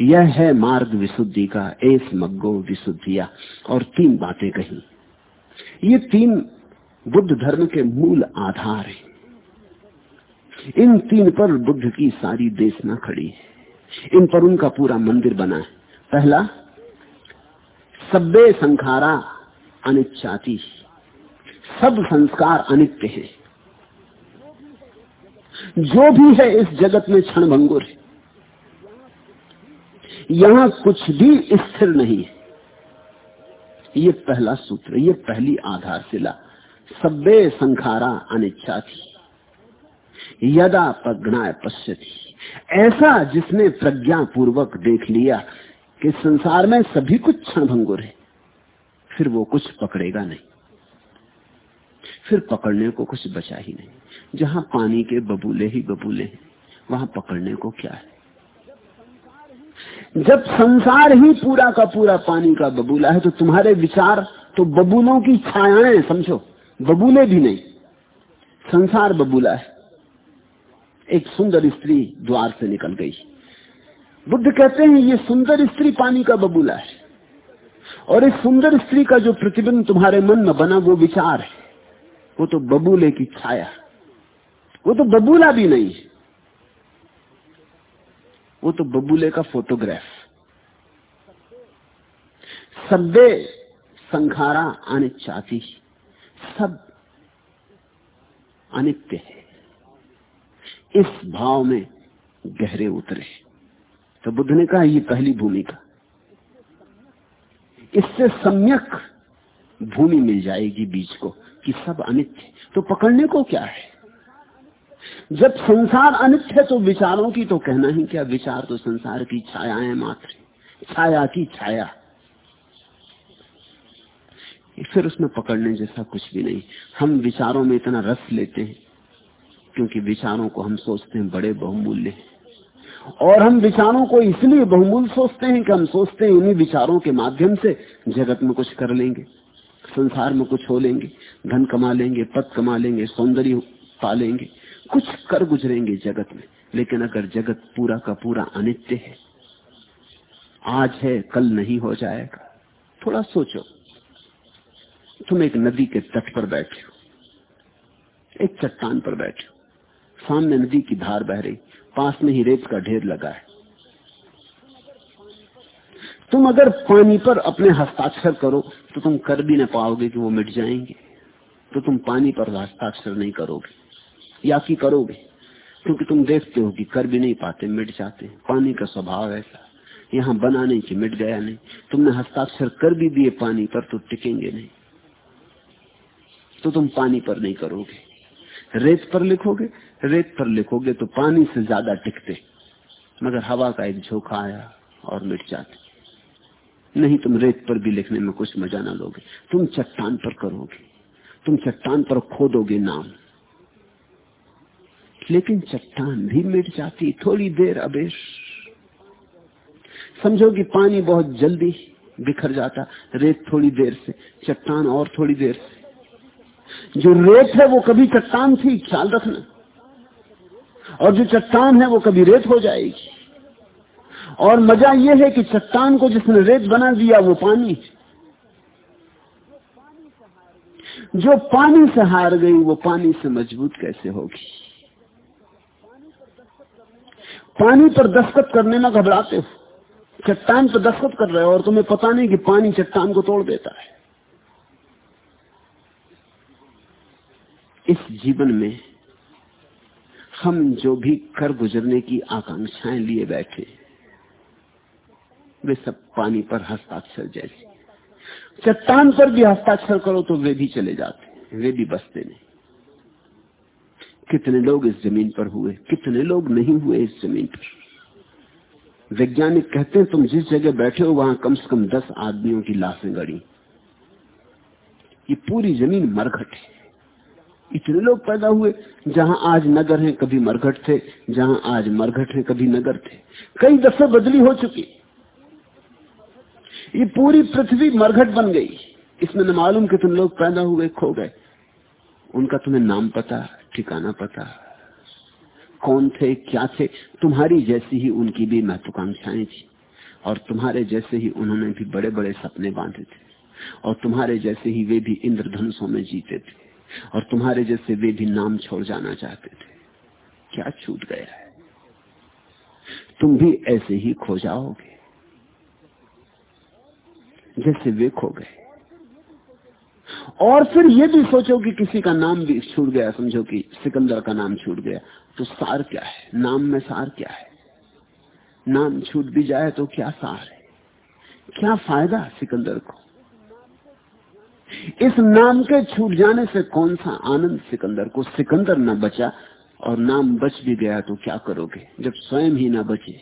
यह है मार्ग विशुद्धि का एस मग्गो विशुद्धिया। और तीन बातें कही। ये तीन बुद्ध धर्म के मूल आधार हैं। इन तीन पर बुद्ध की सारी देशना खड़ी है। इन पर उनका पूरा मंदिर बना है। पहला, सब्बे संखारा अनिच्छाती। सब संस्कार अनित्य है। जो भी है इस जगत में क्षण भंगुर यहाँ कुछ भी स्थिर नहीं है। ये पहला सूत्र, ये पहली आधारशिला। सब्बे संखारा अनिच्छा थी। यदा प्रज्ञा पश्यती। ऐसा जिसने प्रज्ञा पूर्वक देख लिया कि संसार में सभी कुछ क्षण भंगुर है, फिर वो कुछ पकड़ेगा नहीं। फिर पकड़ने को कुछ बचा ही नहीं। जहाँ पानी के बबूले ही बबूले हैं, वहाँ पकड़ने को क्या है? जब संसार ही पूरा का पूरा पानी का बबूला है तो तुम्हारे विचार तो बबूलों की छायाएँ समझो। बबूले भी नहीं। संसार बबूला है। एक सुंदर स्त्री द्वार से निकल गई। बुद्ध कहते हैं, ये सुंदर स्त्री पानी का बबूला है। और इस सुंदर स्त्री का जो प्रतिबिंब तुम्हारे मन में बना, वो विचार है। वो तो बबूले की छाया। वो तो बबूला भी नहीं है। वो तो बबूले का फोटोग्राफ। सब्बे संखारा अनिच्छाती, सब अनित्य है। इस भाव में गहरे उतरे। तो बुद्ध ने कहा, ये पहली भूमिका। इससे सम्यक भूमि मिल जाएगी बीज को कि सब अनित्य तो पकड़ने को क्या है? जब संसार अनित्य है तो विचारों की तो कहना ही क्या, विचार तो संसार की छाया है। मात्र छाया की छाया। फिर उसमें पकड़ने जैसा कुछ भी नहीं। हम विचारों में इतना रस लेते हैं, क्योंकि विचारों को हम सोचते हैं बड़े बहुमूल्य हैं। और हम विचारों को इसलिए बहुमूल्य सोचते हैं कि हम सोचते हैं इन्हीं विचारों के माध्यम से जगत में कुछ कर लेंगे, संसार में कुछ हो लेंगे, धन कमा लेंगे, पद कमा लेंगे, सौंदर्य पा लेंगे कुछ कर गुजरेंगे जगत में, लेकिन अगर जगत पूरा का पूरा अनित्य है, आज है, कल नहीं हो जाएगा। थोड़ा सोचो, तुम एक नदी के तट पर बैठे हो, एक चट्टान पर बैठे हो, सामने नदी की धार बह रही, पास में ही रेत का ढेर लगा है। तुम अगर पानी पर अपने हस्ताक्षर करो तो तुम कर भी ना पाओगे कि वो मिट जाएँगे तो तुम पानी पर हस्ताक्षर नहीं करोगे। या कि करोगे? क्योंकि तुम देखते हो कि कर भी नहीं पाते, मिट जाते पानी का स्वभाव ऐसा। यहाँ बना नहीं कि मिट गया नहीं। तुमने हस्ताक्षर कर भी दिए पानी पर तो टिकेंगे नहीं। तो तुम पानी पर नहीं करोगे। रेत पर लिखोगे? रेत पर लिखोगे तो पानी से ज़्यादा टिकते। मगर हवा का एक झोंका आया और मिट जाते। नहीं, तुम रेत पर भी लिखने में कुछ मज़ा ना लोगे। तुम चट्टान पर करोगे। तुम चट्टान पर खोदोगे नाम। लेकिन चट्टान भी मिट जाती, थोड़ी देर अबेश। समझो कि पानी बहुत जल्दी बिखर जाता, रेत थोड़ी देर से, चट्टान और थोड़ी देर से। जो रेत है वो कभी चट्टान थी ख्याल रखना, और जो चट्टान है वो कभी रेत हो जाएगी। और मज़ा यह है कि चट्टान को जिसने रेत बना दिया, वो पानी जो पानी से हार गई, वो पानी से मज़बूत कैसे होगी? पानी पर दस्तखत करने में घबराते हो। चट्टान पर दस्तखत कर रहे हो और तुम्हें पता नहीं कि पानी चट्टान को तोड़ देता है। इस जीवन में हम जो भी कर गुजरने की आकांक्षाएँ लिए बैठे, वे सब पानी पर हस्ताक्षर जैसे। चट्टान पर भी हस्ताक्षर करो तो वे भी चले जाते, वे भी बसते नहीं। कितने लोग इस ज़मीन पर हुए? कितने लोग नहीं हुए इस ज़मीन पर? वैज्ञानिक कहते हैं, तुम जिस जगह बैठे हो, वहाँ कम से कम दस आदमियों की लाशें गड़ी। ये पूरी ज़मीन मरघट है। इतने लोग पैदा हुए, जहाँ आज नगर हैं, कभी मरघट थे, जहाँ आज मरघट हैं, कभी नगर थे। कई दफे बदली हो चुकी। ये पूरी पृथ्वी मरघट बन गई। इसमें न मालूम कितने लोग पैदा हुए, खो गए। उनका तुम्हें नाम पता ठिकाना पता। कौन थे, क्या थे? तुम्हारी जैसी ही उनकी भी महत्वाकांक्षाएँ थी। और तुम्हारे जैसे ही उन्होंने भी बड़े बड़े सपने बांधे थे। और तुम्हारे जैसे ही वे भी इंद्रधनुषों में जीते थे। और तुम्हारे जैसे वे भी नाम छोड़ जाना चाहते थे। क्या छूट गया है? तुम भी ऐसे ही खो जाओगे। जैसे वे खो गए। और फिर ये भी सोचो कि किसी का नाम भी छूट गया, समझो कि सिकंदर का नाम छूट गया तो सार क्या है? नाम में सार क्या है? नाम छूट भी जाए तो क्या सार है? क्या फ़ायदा सिकंदर को? इस नाम के छूट जाने से कौन सा आनंद सिकंदर को? सिकंदर न बचा और नाम बच भी गया तो क्या करोगे? जब स्वयं ही ना बचे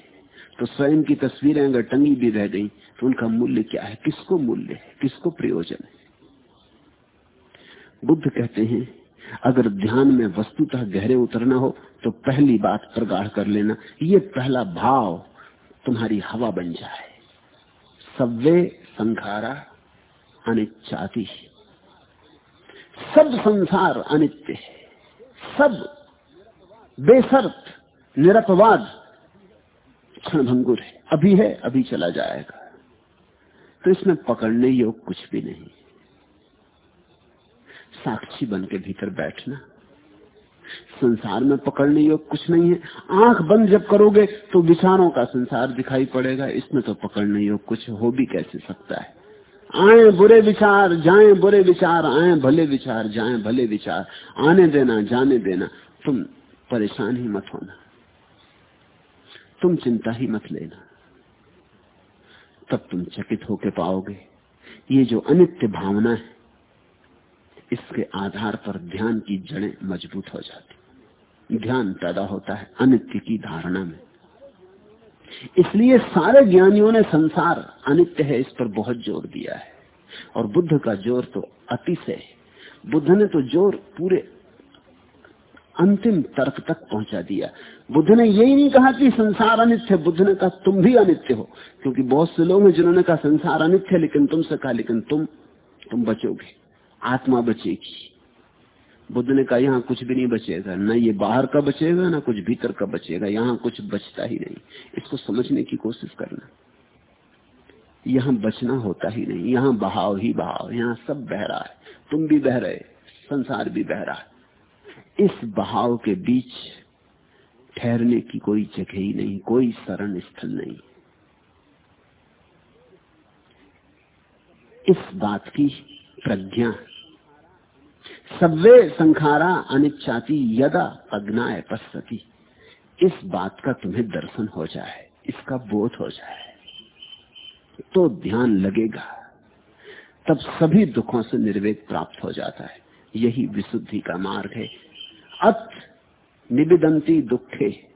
तो स्वयं की तस्वीरें अगर टंगी भी रह गई तो उनका मूल्य क्या है? किसको मूल्य है? किसको प्रयोजन है? बुद्ध कहते हैं, अगर ध्यान में वस्तुतः गहरे उतरना हो तो पहली बात प्रगाढ़ कर लेना। ये पहला भाव तुम्हारी हवा बन जाए। सव्वे संखारा अनिच्छाती। सब संसार अनित्य है। सब बेसर्त, निरपवाद क्षणभंगुर है। अभी है, अभी चला जाएगा। तो इसमें पकड़ने योग कुछ भी नहीं। साक्षी बन के भीतर बैठना। संसार में पकड़ने योग कुछ नहीं है। आँख बंद जब करोगे तो विचारों का संसार दिखाई पड़ेगा। इसमें तो पकड़ने योग कुछ हो भी कैसे सकता है? आए बुरे विचार, जाए बुरे विचार, आए भले विचार, जाए भले विचार। आने देना, जाने देना। तुम परेशान ही मत होना। तुम चिंता ही मत लेना। तब तुम चकित होके पाओगे। ये जो अनित्य भावना है इसके आधार पर ध्यान की जड़ें मज़बूत हो जाती। ध्यान पैदा होता है अनित्य की धारणा में। इसलिए सारे ज्ञानियों ने संसार अनित्य है, इस पर बहुत ज़ोर दिया है। और बुद्ध का ज़ोर तो अतिशय बुद्ध ने तो ज़ोर पूरे अंतिम तर्क तक पहुँचा दिया। बुद्ध ने यही नहीं कहा कि संसार अनित्य बुद्ध ने कहा, तुम भी अनित्य हो। क्योंकि बहुत से लोग हैं जिन्होंने कहा, संसार अनित्य लेकिन तुमसे कहा, लेकिन तुम तुम बचोगे। आत्मा बचेगी। बुद्ध ने कहा, यहाँ कुछ भी नहीं बचेगा। न ये बाहर का बचेगा, ना कुछ भीतर का बचेगा। यहाँ कुछ बचता ही नहीं। इसको समझने की कोशिश करना। यहाँ बचना होता ही नहीं। यहाँ बहाव ही बहाव। यहाँ सब बह रहा है। तुम भी बह रहे, संसार भी बह रहा है। इस बहाव के बीच ठहरने की कोई जगह ही नहीं, कोई शरण स्थल नहीं। इस बात की प्रज्ञा सब्वे संखारा अनिच्छाती यदा अग्नाय पश्यति। इस बात का तुम्हें दर्शन हो जाए, इसका बोध हो जाए। तो ध्यान लगेगा। तब सभी दुखों से निर्वेद प्राप्त हो जाता है। यही विशुद्धि का मार्ग है। अत निबिदंती दुखे,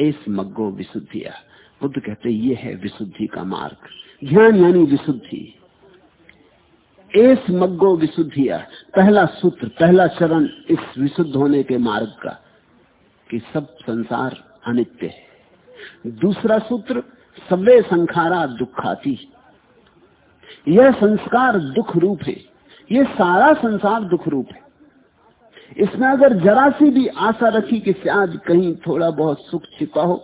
एस मग्गो विशुद्धिया। बुद्ध कहते ये है विशुद्धि का मार्ग। ध्यान यानी विशुद्धि। एस मग्गो विशुद्धिया पहला सूत्र, पहला चरण इस विशुद्ध होने के मार्ग का, कि सब संसार अनित्य है। दूसरा सूत्र सवे संखारा दुखाती यह संस्कार दुख रूप है। यह सारा संसार दुख रूप है। इसमें अगर जरा सी भी आशा रखी कि शायद कहीं थोड़ा बहुत सुख छिपा हो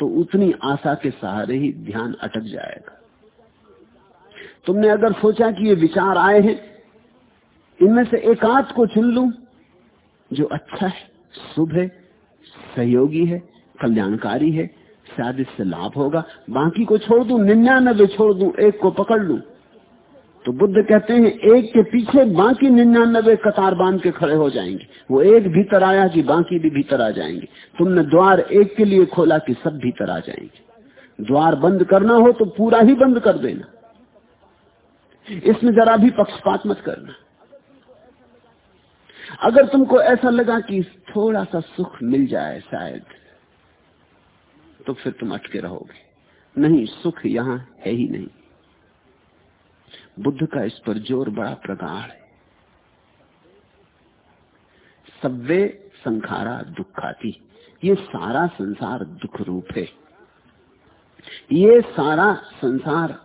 तो उतनी आशा के सहारे ही ध्यान अटक जाएगा। तुमने अगर सोचा कि ये विचार आए हैं, इनमें से एकांत को चुन लू, जो अच्छा है, शुभ है, सहयोगी है, कल्याणकारी है, शायद इससे लाभ होगा। बाकी को छोड़ दू निन्यानबे छोड़ दू, एक को पकड़ लू। तो बुद्ध कहते हैं, एक के पीछे बाकी निन्यानबे कतार बाँध के खड़े हो जाएँगे। वो एक भीतर आया कि बाकी भी भीतर आ जाएँगे। तुमने द्वार एक के लिए खोला कि सब भीतर आ जाएँगे। द्वार बंद करना हो तो पूरा ही बंद कर देना। इसमें जरा भी पक्षपात मत करना। अगर तुमको ऐसा लगा कि थोड़ा सा सुख मिल जाए शायद तो फिर तुम अटके रहोगे। नहीं, सुख यहाँ है ही नहीं। बुद्ध का इस पर ज़ोर बड़ा प्रगाढ़ है। संखारा दुखाती। ये सारा संसार दुख रूप है। ये सारा संसार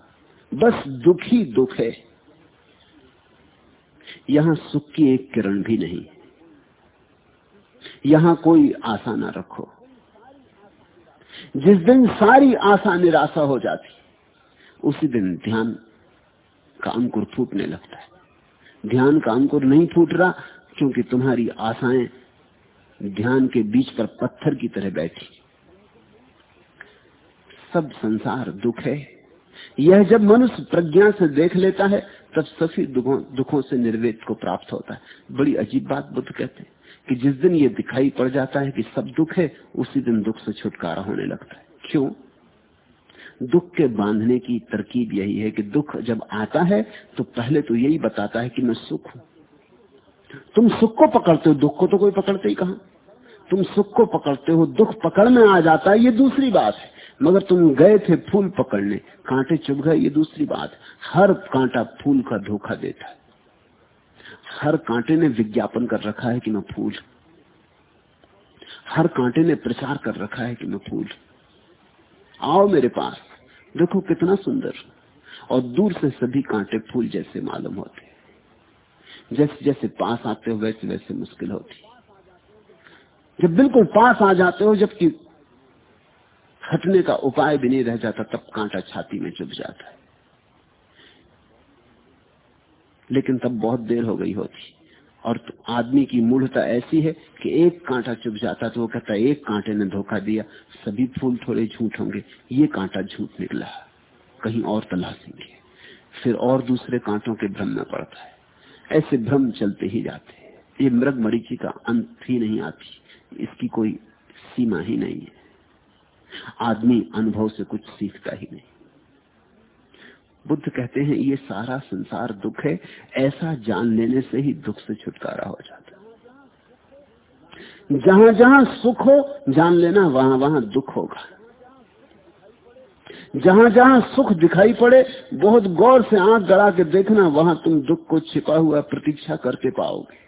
बस दुख ही दुख है। यहाँ सुख की एक किरण भी नहीं। यहाँ कोई आशा ना रखो। जिस दिन सारी आशा निराशा हो जाती, उसी दिन ध्यान का अंकुर फूटने लगता है। ध्यान का अंकुर नहीं फूट रहा, क्योंकि तुम्हारी आशाएँ ध्यान के बीच पर पत्थर की तरह बैठी। सब संसार दुख है। यह जब मनुष्य प्रज्ञा से देख लेता है, तब सभी दुखों दुखों से निर्वेद को प्राप्त होता है। बड़ी अजीब बात बुद्ध कहते हैं कि जिस दिन ये दिखाई पड़ जाता है कि सब दुख है, उसी दिन दुख से छुटकारा होने लगता है। क्यों? दुख के बांधने की तरकीब यही है कि दुख जब आता है तो पहले तो यही बताता है कि मैं सुख हूँ। तुम सुख को पकड़ते हो, दुख को तो कोई पकड़ते ही कहा? तुम सुख को पकड़ते हो, दुख पकड़ में आ जाता है, ये दूसरी बात है। मगर तुम गए थे फूल पकड़ने। कांटे चुभ गए, ये दूसरी बात। हर कांटा फूल का धोखा देता है। हर कांटे ने विज्ञापन कर रखा है कि मैं फूल। हर कांटे ने प्रचार कर रखा है कि मैं फूल। आओ मेरे पास, देखो कितना सुंदर। और दूर से सभी कांटे फूल जैसे मालूम होते। जैसे जैसे पास आते हो, वैसे वैसे मुश्किल होती। जब बिल्कुल पास आ जाते हो, जबकि हटने का उपाय भी नहीं रह जाता, तब कांटा छाती में चुभ जाता है। लेकिन तब बहुत देर हो गई होती। और तो आदमी की मूढ़ता ऐसी है कि एक कांटा चुभ जाता तो वो कहता, एक कांटे ने धोखा दिया, सभी फूल थोड़े झूठ होंगे, ये कांटा झूठ निकला। कहीं और तलाशेंगे। फिर और दूसरे कांटों के भ्रम में पड़ता है। ऐसे भ्रम चलते ही जाते हैं। ये मृग मरीची का अंत ही नहीं आती। इसकी कोई सीमा ही नहीं है। आदमी अनुभव से कुछ सीखता ही नहीं। बुद्ध कहते हैं, ये सारा संसार दुख है, ऐसा जान लेने से ही दुख से छुटकारा हो जाता जहाँ जहाँ सुख हो, जान लेना, वहाँ वहाँ दुख होगा। जहाँ जहाँ सुख दिखाई पड़े, बहुत गौर से आँख गड़ा के देखना, वहाँ तुम दुख को छिपा हुआ प्रतीक्षा करते पाओगे।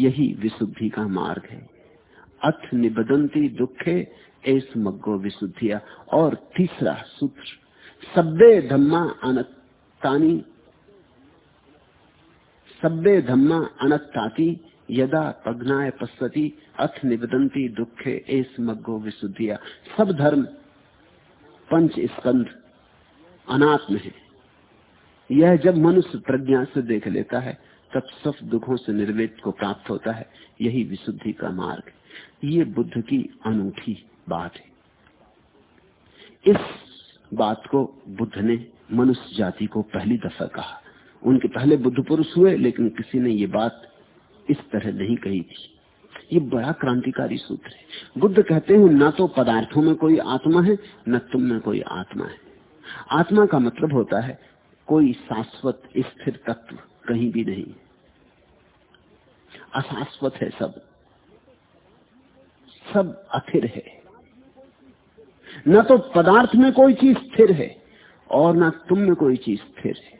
यही विशुद्धि का मार्ग है। अथ निबदंती दुखे एस मग्गो विशुद्धिया। और तीसरा सूत्र, सब्बे धम्मा अनतानी सब्बे धम्मा अनताती यदा पग्नाय पश्यति, अथ निबदंती दुखे एस मग्गो विशुद्धिया। सब धर्म पंच स्कंध अनात्म है। यह जब मनुष्य प्रज्ञा से देख लेता है, तब सब दुखों से निर्वेद को प्राप्त होता है। यही विशुद्धि का मार्ग ये बुद्ध की अनूठी बात है। इस बात को बुद्ध ने मनुष्य जाति को पहली दफ़ा कहा। उनके पहले बुद्ध पुरुष हुए, लेकिन किसी ने ये बात इस तरह नहीं कही थी। ये बड़ा क्रांतिकारी सूत्र है। बुद्ध कहते हैं, न तो पदार्थों में कोई आत्मा है, न तुम में कोई आत्मा है। आत्मा का मतलब होता है, कोई शाश्वत स्थिर तत्व कहीं भी नहीं। अशाश्वत है सब। सब अथिर है। न तो पदार्थ में कोई चीज़ स्थिर है और न तुम में कोई चीज़ स्थिर है।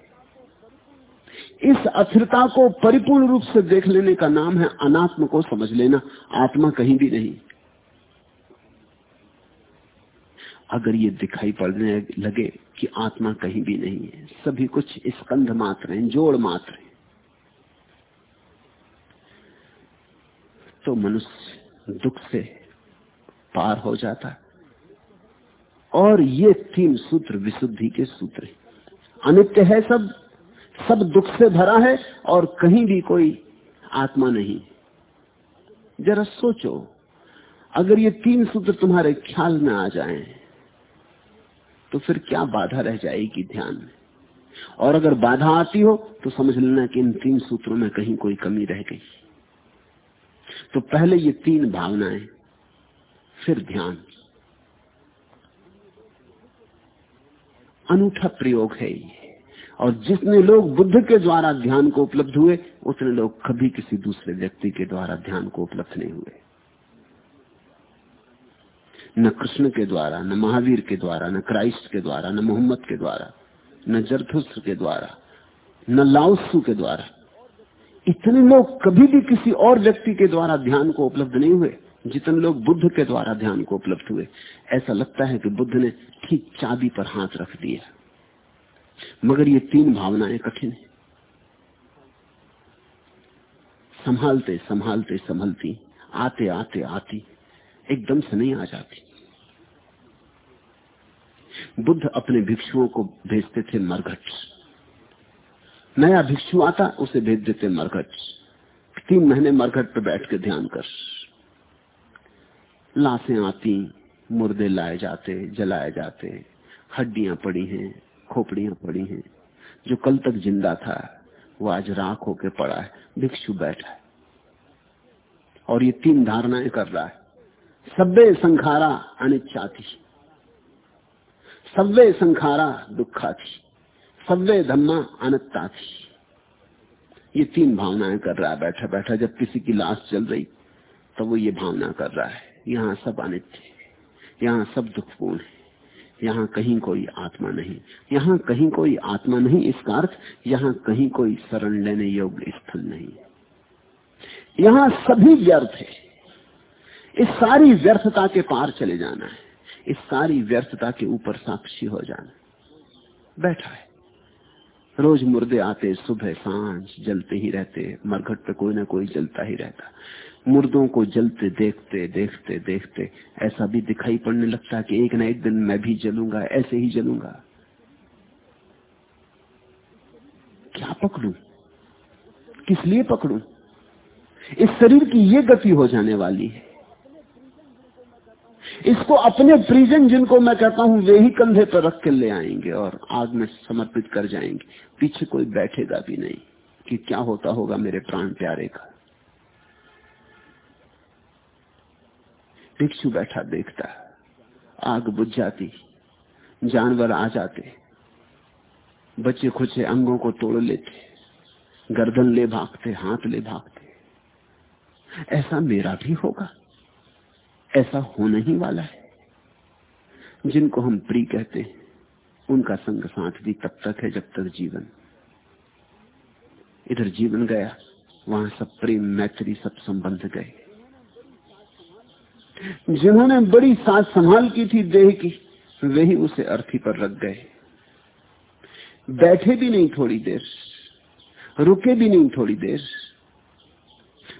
इस अस्थिरता को परिपूर्ण रूप से देख लेने का नाम है अनात्म को समझ लेना, आत्मा कहीं भी नहीं। अगर ये दिखाई पड़ने लगे कि आत्मा कहीं भी नहीं है, सभी कुछ स्कंध मात्र हैं, जोड़ मात्र हैं तो मनुष्य दुख से पार हो जाता है। और ये तीन सूत्र विशुद्धि के सूत्र अनित्य है सब सब दुख से भरा है और कहीं भी कोई आत्मा नहीं जरा सोचो अगर ये तीन सूत्र तुम्हारे ख्याल में आ जाएँ, तो फिर क्या बाधा रह जाएगी ध्यान में? और अगर बाधा आती हो तो समझ लेना कि इन तीन सूत्रों में कहीं कोई कमी रह गई। तो पहले ये तीन भावनाएँ फिर ध्यान अनूठा प्रयोग है ये। और जितने लोग बुद्ध के द्वारा ध्यान को उपलब्ध हुए, उतने लोग कभी किसी दूसरे व्यक्ति के द्वारा ध्यान को उपलब्ध नहीं हुए। न कृष्ण के द्वारा, न महावीर के द्वारा, न क्राइस्ट के द्वारा, न मोहम्मद के द्वारा, न जरथुस्त्र के द्वारा, न लाउसू के द्वारा। इतने लोग कभी भी किसी और व्यक्ति के द्वारा ध्यान को उपलब्ध नहीं हुए। जितने लोग बुद्ध के द्वारा ध्यान को उपलब्ध हुए, ऐसा लगता है कि बुद्ध ने ठीक चाबी पर हाथ रख दिया। मगर ये तीन भावनाएँ कठिन है। संभालते संभालते, संभलती, आते आते, आती, एकदम से नहीं आ जाती। बुद्ध अपने भिक्षुओं को भेजते थे मरघट। नया भिक्षु आता, उसे भेज देते मरघट। तीन महीने मरघट पर बैठ के ध्यान कर। लाशें आती, मुर्दे लाए जाते, जलाए जाते, हड्डियाँ पड़ी हैं, खोपड़ियाँ पड़ी हैं। जो कल तक ज़िंदा था, वो आज राख होके पड़ा है, भिक्षु बैठा है। और ये तीन धारणाएँ कर रहा है। सब्बे संखारा अनिच्छा थी सब्वे संखारा दुखा थी सब्वे धम्मा अनत्ता थी ये तीन भावनाएँ कर रहा है बैठा बैठा जब किसी की लाश चल रही तो वो ये भावना कर रहा है। यहाँ सब अनित्य यहाँ सब दुखपूर्ण है। यहाँ कहीं कोई आत्मा नहीं। यहाँ कहीं कोई आत्मा नहीं, इसका अर्थ यहाँ कहीं कोई शरण लेने योग्य स्थल नहीं। यहाँ सभी व्यर्थ है। इस सारी व्यर्थता के पार चले जाना है। इस सारी व्यर्थता के ऊपर साक्षी हो जाना बैठा है। रोज मुर्दे आते, सुबह, साँझ, जलते ही रहते। मरघट पे कोई ना कोई जलता ही रहता। मुर्दों को जलते देखते देखते देखते ऐसा भी दिखाई पड़ने लगता कि एक ना एक दिन मैं भी जलूँगा, ऐसे ही जलूँगा। क्या पकड़ू? किस लिए पकड़ू? इस शरीर की ये गति हो जाने वाली है। इसको अपने प्रिजन जिनको मैं कहता हूँ, वे ही कंधे पर रख के ले आएँगे और आग में समर्पित कर जाएँगे। पीछे कोई बैठेगा भी नहीं कि क्या होता होगा मेरे प्राण प्यारे का। भिक्षु बैठा देखता आग बुझ जाती, जानवर आ जाते, बच्चे खुचे अंगों को तोड़ लेते, गर्दन ले भागते, हाथ ले भागते। ऐसा मेरा भी होगा, ऐसा होने ही वाला है। जिनको हम प्री कहते हैं, उनका संग साथ भी तब तक है जब तक जीवन। इधर जीवन गया, वहाँ सब प्रेम, मैत्री, सब संबंध गए। जिन्होंने बड़ी साथ संभाल की थी देह की, वे ही उसे अर्थी पर रख गए। बैठे भी नहीं थोड़ी देर, रुके भी नहीं थोड़ी देर,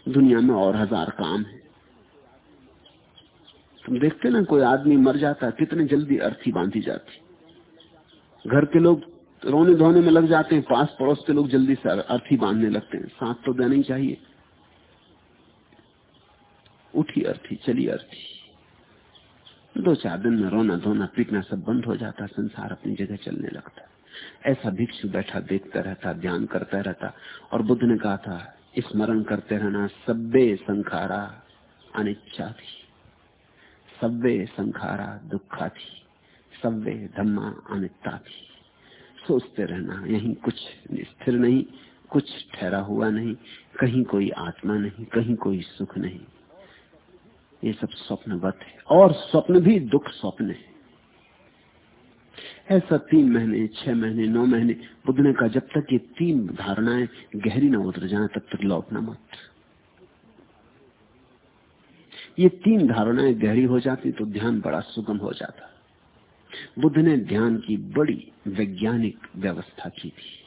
दुनिया में और हज़ार काम है। तुम देखते ना, कोई आदमी मर जाता, कितने जल्दी अर्थी बांधी जाती। घर के लोग रोने धोने में लग जाते हैं पास पड़ोस के लोग जल्दी से अर्थी बांधने लगते हैं। सांस तो देना ही चाहिए। उठी अर्थी, चली अर्थी। दो चार दिन में रोना धोना, पीटना सब बंद हो जाता, संसार अपनी जगह चलने लगता। ऐसा भिक्षु बैठा, देखता रहता, ध्यान करता रहता, और बुद्ध ने कहा था, स्मरण करते रहना, सब्बे संखारा अनिच्छा थी सब्वे संखारा दुखा थी सब्वे धम्मा अनिता थी सोचते रहना, यही कुछ स्थिर नहीं, कुछ ठहरा हुआ नहीं, कहीं कोई आत्मा नहीं, कहीं कोई सुख नहीं। ये सब स्वप्नवत है। और स्वप्न भी दुख स्वप्न है। ऐसा तीन महीने, छह महीने, नौ महीने, बुद्ध ने कहा, जब तक ये तीन धारणाएँ गहरी न उतर जाए, तब तक लौटना मत। ये तीन धारणाएँ गहरी हो जाती तो ध्यान बड़ा सुगम हो जाता। बुद्ध ने ध्यान की बड़ी वैज्ञानिक व्यवस्था की थी।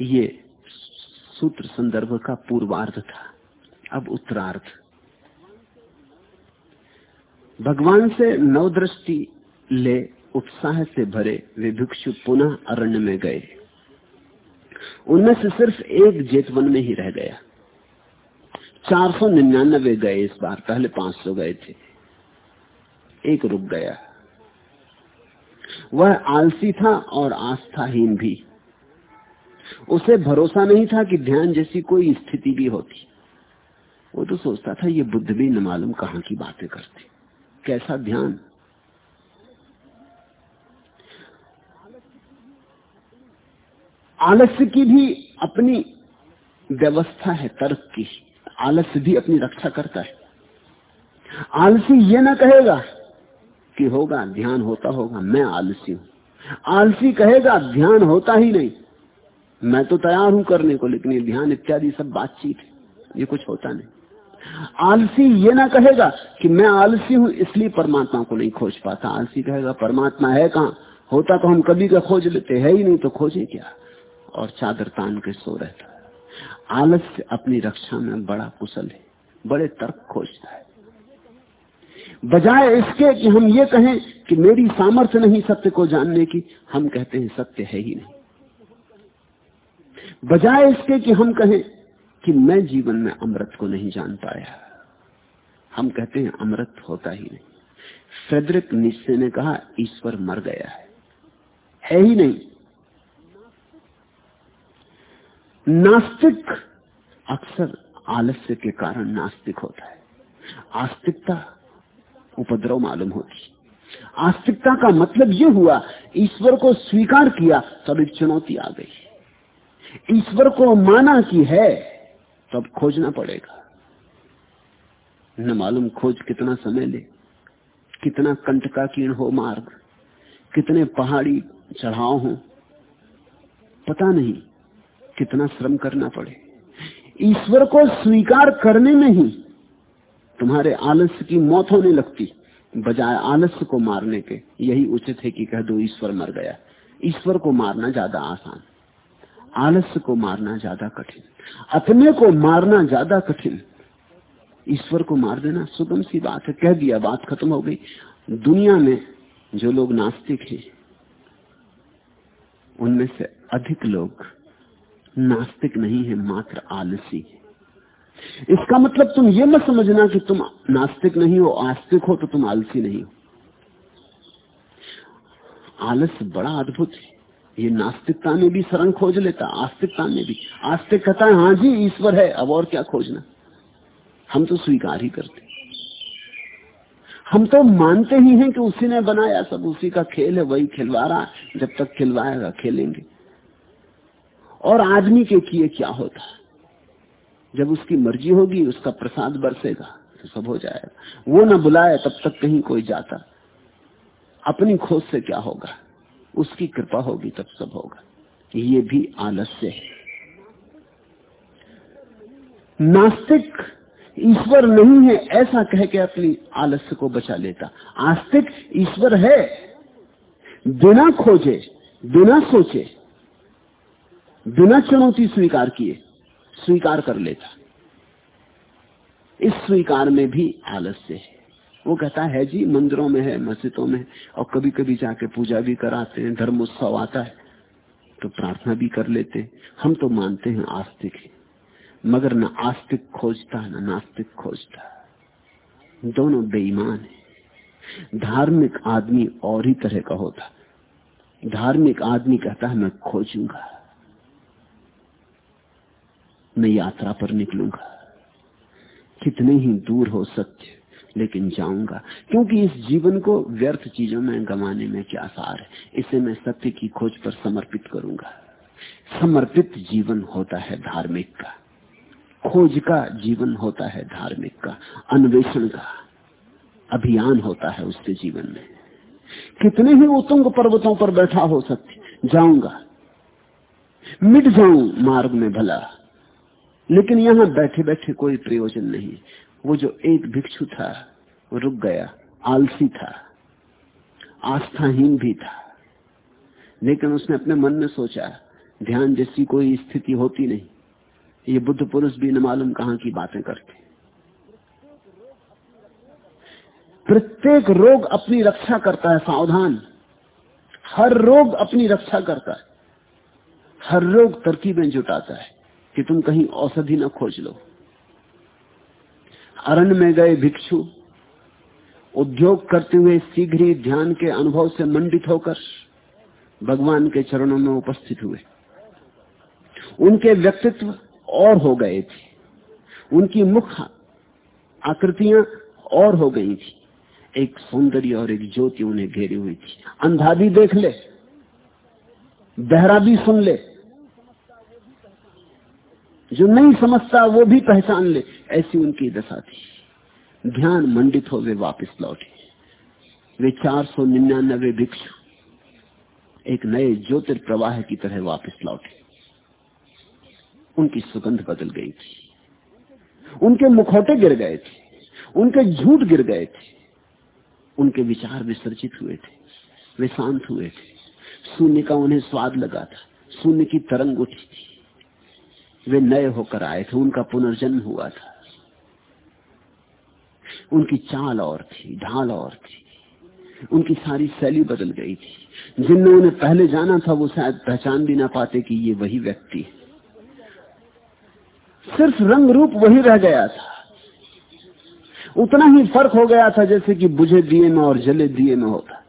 ये सूत्र संदर्भ का पूर्वार्ध था। अब उत्तरार्ध। भगवान से नवदृष्टि ले, उत्साह से भरे वे भिक्षु पुनः अरण्य में गए। उनमें से सिर्फ़ एक जेतवन में ही रह गया। चार सौ निन्यानबे गए इस बार, पहले पाँच सौ गए थे। एक रुक गया। वह आलसी था और आस्थाहीन भी। उसे भरोसा नहीं था कि ध्यान जैसी कोई स्थिति भी होती। वो तो सोचता था, ये बुद्ध भी न मालूम कहाँ की बातें करते। कैसा ध्यान? आलस्य की भी अपनी व्यवस्था है, तर्क की। आलस्य भी अपनी रक्षा करता है। आलसी ये ना कहेगा कि होगा, ध्यान होता होगा, मैं आलसी हूँ। आलसी कहेगा, ध्यान होता ही नहीं। मैं तो तैयार हूँ करने को, लेकिन ये ध्यान इत्यादि सब बातचीत है। ये कुछ होता नहीं। आलसी ये ना कहेगा कि मैं आलसी हूँ, इसलिए परमात्मा को नहीं खोज पाता। आलसी कहेगा, परमात्मा है कहाँ? होता तो हम कभी का खोज लेते, है ही नहीं तो खोजे क्या? और चादर तान के सो रहता है। आलस्य अपनी रक्षा में बड़ा कुशल है, बड़े तर्क खोजता है। बजाय इसके कि हम ये कहें कि मेरी सामर्थ्य नहीं सत्य को जानने की, हम कहते हैं सत्य है ही नहीं। बजाय इसके कि हम कहें कि मैं जीवन में अमृत को नहीं जान पाया। हम कहते हैं अमृत होता ही नहीं। फेदरिक निश्चय ने कहा, ईश्वर मर गया है। है ही नहीं। नास्तिक अक्सर आलस्य के कारण नास्तिक होता है। आस्तिकता उपद्रव मालूम होती आस्तिकता का मतलब यह हुआ, ईश्वर को स्वीकार किया, तब एक चुनौती आ गई। ईश्वर को माना कि है, तब खोजना पड़ेगा। न मालूम खोज कितना समय ले, कितना कंटकाकीर्ण हो मार्ग, कितने पहाड़ी चढ़ाव हो, पता नहीं कितना श्रम करना पड़े। ईश्वर को स्वीकार करने में ही तुम्हारे आलस्य की मौत होने लगती, बजाय आलस्य को मारने के। यही उचित है कि कह दो ईश्वर मर गया। ईश्वर को मारना ज़्यादा आसान। आलस्य को मारना ज़्यादा कठिन। अपने को मारना ज़्यादा कठिन। ईश्वर को मार देना सुगम सी बात है। कह दिया, बात खत्म हो गई। दुनिया में जो लोग नास्तिक हैं, उनमें से अधिक लोग नास्तिक नहीं है, मात्र आलसी है। इसका मतलब तुम ये मत समझना कि तुम नास्तिक नहीं हो, आस्तिक हो तो तुम आलसी नहीं हो। आलस बड़ा अद्भुत है। ये नास्तिकता में भी शरण खोज लेता, आस्तिकता में भी। आस्तिक कहता है हाँ जी, ईश्वर है, अब और क्या खोजना? हम तो स्वीकार ही करते। हम तो मानते ही हैं कि उसी ने बनाया सब, उसी का खेल है, वही खिलवा रहा जब तक खिलवाएगा, खेलेंगे। और आदमी के किए क्या होता? जब उसकी मर्ज़ी होगी, उसका प्रसाद बरसेगा तो सब हो जाएगा। वो ना बुलाए, तब तक कहीं कोई जाता। अपनी खोज से क्या होगा? उसकी कृपा होगी तब सब होगा। ये भी आलस्य है। नास्तिक ईश्वर नहीं है, ऐसा कह के अपनी आलस्य को बचा लेता। आस्तिक ईश्वर है, बिना खोजे, बिना सोचे, बिना चुनौती स्वीकार किए, स्वीकार कर लेता। इस स्वीकार में भी आलस्य है। वो कहता है, जी, मंदिरों में है, मस्जिदों में और कभी कभी जाके पूजा भी कराते हैं धर्म उत्सव आता है तो प्रार्थना भी कर लेते हम तो मानते हैं आस्तिक है, मगर न आस्तिक खोजता, न नास्तिक खोजता। दोनों बेईमान है। धार्मिक आदमी और ही तरह का होता। धार्मिक आदमी कहता है, मैं खोजूँगा, मैं यात्रा पर निकलूँगा। कितने ही दूर हो सत्य लेकिन जाऊँगा। क्योंकि इस जीवन को व्यर्थ चीज़ों में गंवाने में क्या सार है, इसे मैं सत्य की खोज पर समर्पित करूँगा। समर्पित जीवन होता है धार्मिक का। खोज का जीवन होता है धार्मिक का। अन्वेषण का अभियान होता है उसके जीवन में। कितने ही उतुंग पर्वतों पर बैठा हो सत्य, जाऊँगा। मिट जाऊँ मार्ग में भला। लेकिन यहाँ बैठे बैठे कोई प्रयोजन नहीं। वो जो एक भिक्षु था, वो रुक गया, आलसी था, आस्थाहीन भी था। लेकिन उसने अपने मन में सोचा, ध्यान जैसी कोई स्थिति होती नहीं। ये बुद्ध पुरुष भी न मालूम कहाँ की बातें करते। प्रत्येक रोग अपनी रक्षा करता है, सावधान। हर रोग अपनी रक्षा करता है। हर रोग तरकीबें जुटाता है कि तुम कहीं औषधि न खोज लो। अरण्य में गए भिक्षु, उद्योग करते हुए शीघ्र ही ध्यान के अनुभव से मंडित होकर भगवान के चरणों में उपस्थित हुए। उनके व्यक्तित्व और हो गए थे। उनकी मुख आकृतियाँ और हो गई थी। एक सौंदर्य और एक ज्योति उन्हें घेरी हुई थी। अंधा भी देख ले, बहरा भी सुन ले। जो नहीं समझता, वो भी पहचान ले। ऐसी उनकी दशा थी। ध्यान मंडित हो वे वापिस लौटे। वे चार सौ निन्यानबे भिक्षु, एक नए ज्योतिर्प्रवाह की तरह वापस लौटे। उनकी सुगंध बदल गई थी। उनके मुखौटे गिर गए थे। उनके झूठ गिर गए थे। उनके विचार विसर्जित हुए थे। वे शांत हुए थे। शून्य का उन्हें स्वाद लगा था। शून्य की तरंग उठी थी। वे नए होकर आए थे, उनका पुनर्जन्म हुआ था। उनकी चाल और थी, ढाल और थी। उनकी सारी शैली बदल गई थी। जिनने उन्हें पहले जाना था, वो शायद पहचान भी ना पाते कि ये वही व्यक्ति है। सिर्फ़ रंग रूप वही रह गया था। उतना ही फ़र्क हो गया था जैसे कि बुझे दिए में और जले दिए में होता।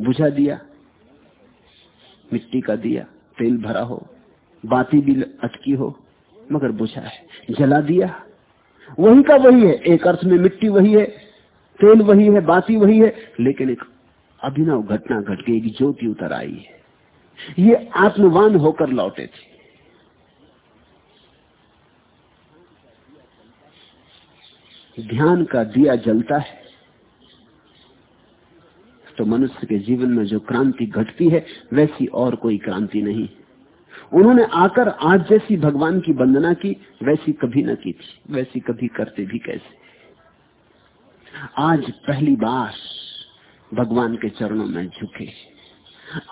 बुझा दिया, मिट्टी का दिया, तेल भरा हो बाती भी अटकी हो, मगर बुझा है। जला दिया। वही का वही है। एक अर्थ में मिट्टी वही है, तेल वही है, बाती वही है, लेकिन एक अभिनव घटना घट गई एक ज्योति उतर आई है। ये आत्मवान होकर लौटे थे। ध्यान का दिया जलता है। तो मनुष्य के जीवन में जो क्रांति घटती है, वैसी और कोई क्रांति नहीं। उन्होंने आकर आज जैसी भगवान की वंदना की, वैसी कभी न की थी, वैसी कभी करते भी कैसे? आज पहली बार भगवान के चरणों में झुके।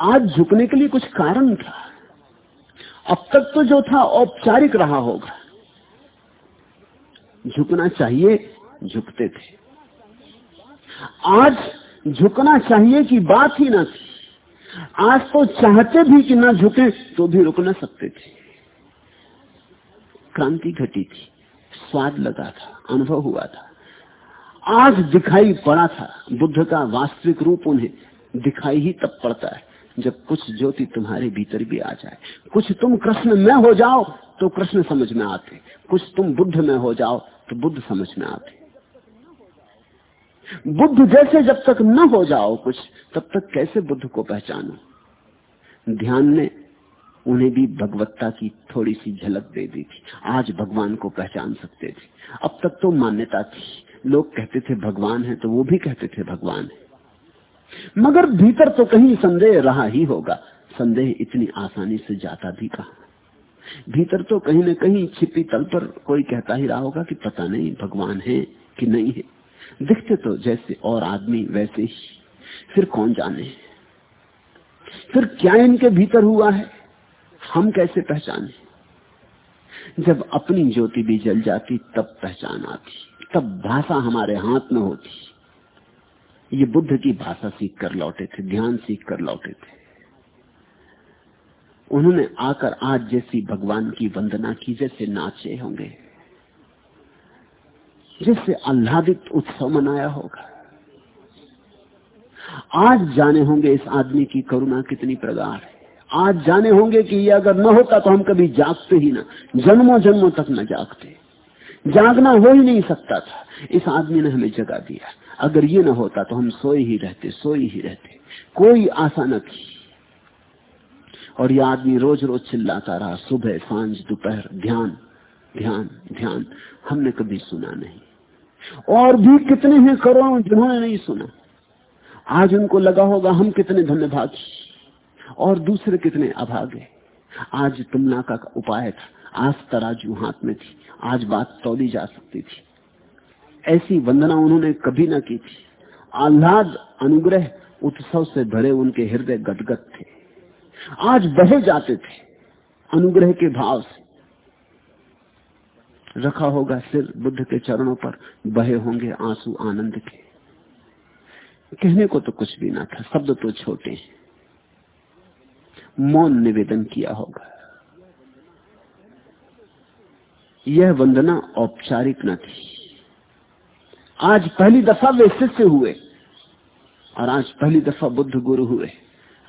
आज झुकने के लिए कुछ कारण था। अब तक तो जो था, औपचारिक रहा होगा। झुकना चाहिए, झुकते थे। आज झुकना चाहिए कि बात ही ना थी। आज तो चाहते भी कि ना झुके तो भी रुक ना सकते थे। क्रांति घटी थी, स्वाद लगा था, अनुभव हुआ था। आज दिखाई पड़ा था, बुद्ध का वास्तविक रूप उन्हें दिखाई ही तब पड़ता है, जब कुछ ज्योति तुम्हारे भीतर भी आ जाए। कुछ तुम कृष्ण में हो जाओ तो कृष्ण समझ में आते। कुछ तुम बुद्ध में हो जाओ तो बुद्ध समझ में आते। बुद्ध जैसे जब तक न हो जाओ कुछ, तब तक कैसे बुद्ध को पहचानो? ध्यान ने उन्हें भी भगवत्ता की थोड़ी सी झलक दे दी थी। आज भगवान को पहचान सकते थे। अब तक तो मान्यता थी। लोग कहते थे भगवान है तो वो भी कहते थे भगवान है। मगर भीतर तो कहीं संदेह रहा ही होगा। संदेह इतनी आसानी से जाता भी कहा? भीतर तो कहीं न कहीं छिपी तल पर कोई कहता ही रहा होगा कि पता नहीं, भगवान है कि नहीं है। दिखते तो जैसे और आदमी वैसे ही। फिर कौन जाने? फिर क्या इनके भीतर हुआ है? हम कैसे पहचाने? जब अपनी ज्योति भी जल जाती, तब पहचान आती, तब भाषा हमारे हाथ में होती। ये बुद्ध की भाषा सीख कर लौटे थे, ध्यान सीख कर लौटे थे। उन्होंने आकर आज जैसी भगवान की वंदना की, जैसे नाचे होंगे। जैसे आह्लादित उत्सव मनाया होगा। आज जाने होंगे इस आदमी की करुणा कितनी प्रगाढ़ है। आज जाने होंगे कि ये अगर न होता तो हम कभी जागते ही ना। जन्मों जन्मों तक न जागते। जागना हो ही नहीं सकता था। इस आदमी ने हमें जगा दिया। अगर ये ना होता तो हम सोए ही रहते, सोए ही रहते। कोई आशा न थी। और ये आदमी रोज रोज चिल्लाता रहा, सुबह, साँझ, दोपहर, ध्यान ध्यान ध्यान। हमने कभी सुना नहीं। और भी कितने हैं करोड़ों जिन्होंने नहीं सुना। आज उनको लगा होगा हम कितने धन्यभागी और दूसरे कितने अभागे। आज तुमना का उपाय था। आज तराजू हाथ में थी। आज बात तोली जा सकती थी। ऐसी वंदना उन्होंने कभी ना की थी। आह्लाद, अनुग्रह, उत्सव से भरे उनके हृदय गदगद थे। आज बहे जाते थे। अनुग्रह के भाव से। रखा होगा सिर बुद्ध के चरणों पर, बहे होंगे आँसू आनंद के। कहने को तो कुछ भी ना था, शब्द तो छोटे मौन निवेदन किया होगा। यह वंदना औपचारिक न थी। आज पहली दफ़ा वे शिष्य हुए, और आज पहली दफ़ा बुद्ध गुरु हुए।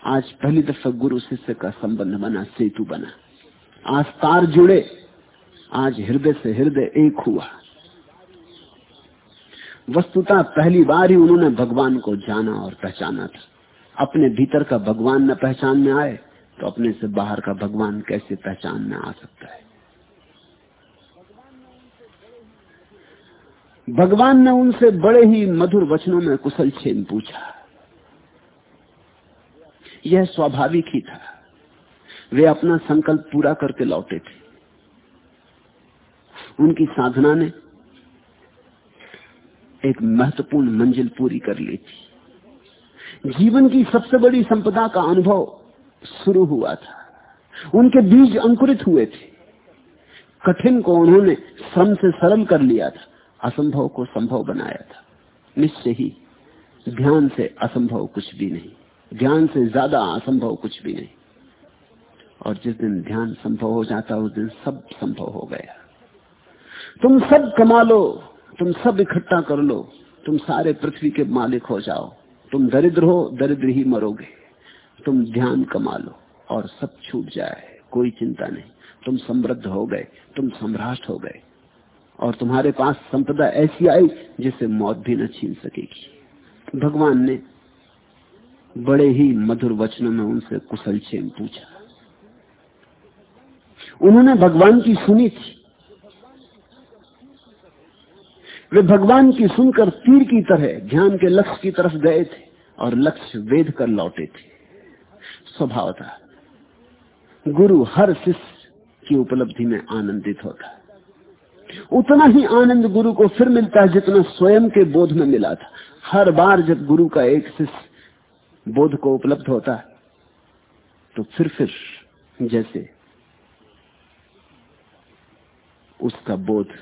आज पहली दफ़ा गुरु शिष्य का संबंध बना, सेतु बना। आज तार जुड़े आज हृदय से हृदय एक हुआ। वस्तुतः पहली बार ही उन्होंने भगवान को जाना और पहचाना था। अपने भीतर का भगवान न पहचान में आए तो अपने से बाहर का भगवान कैसे पहचान में आ सकता है? भगवान ने उनसे बड़े ही मधुर वचनों में कुशल छेन पूछा। यह स्वाभाविक ही था। वे अपना संकल्प पूरा करके लौटे थे। उनकी साधना ने एक महत्वपूर्ण मंजिल पूरी कर ली थी। जीवन की सबसे बड़ी संपदा का अनुभव शुरू हुआ था। उनके बीज अंकुरित हुए थे। कठिन को उन्होंने श्रम से सरल कर लिया था। असंभव को संभव बनाया था। निश्चय ही ध्यान से असंभव कुछ भी नहीं। ध्यान से ज़्यादा असंभव कुछ भी नहीं। और जिस दिन ध्यान संभव हो जाता, उस दिन सब संभव हो गया। तुम सब कमा लो, तुम सब इकट्ठा कर लो, तुम सारे पृथ्वी के मालिक हो जाओ। तुम दरिद्र हो, दरिद्र ही मरोगे। तुम ध्यान कमा लो और सब छूट जाए, कोई चिंता नहीं। तुम समृद्ध हो गए, तुम सम्राट हो गए और तुम्हारे पास संपदा ऐसी आई जिसे मौत भी न छीन सकेगी। भगवान ने बड़े ही मधुर वचनों में उनसे कुशल छेम पूछा। उन्होंने भगवान की सुनी थी। वे भगवान की सुनकर तीर की तरह ध्यान के लक्ष्य की तरफ़ गए थे और लक्ष्य वेद कर लौटे थे। स्वभाव था गुरु हर शिष्य की उपलब्धि में आनंदित होता। उतना ही आनंद गुरु को फिर मिलता है जितना स्वयं के बोध में मिला था। हर बार जब गुरु का एक शिष्य बोध को उपलब्ध होता है तो फिर फिर जैसे उसका बोध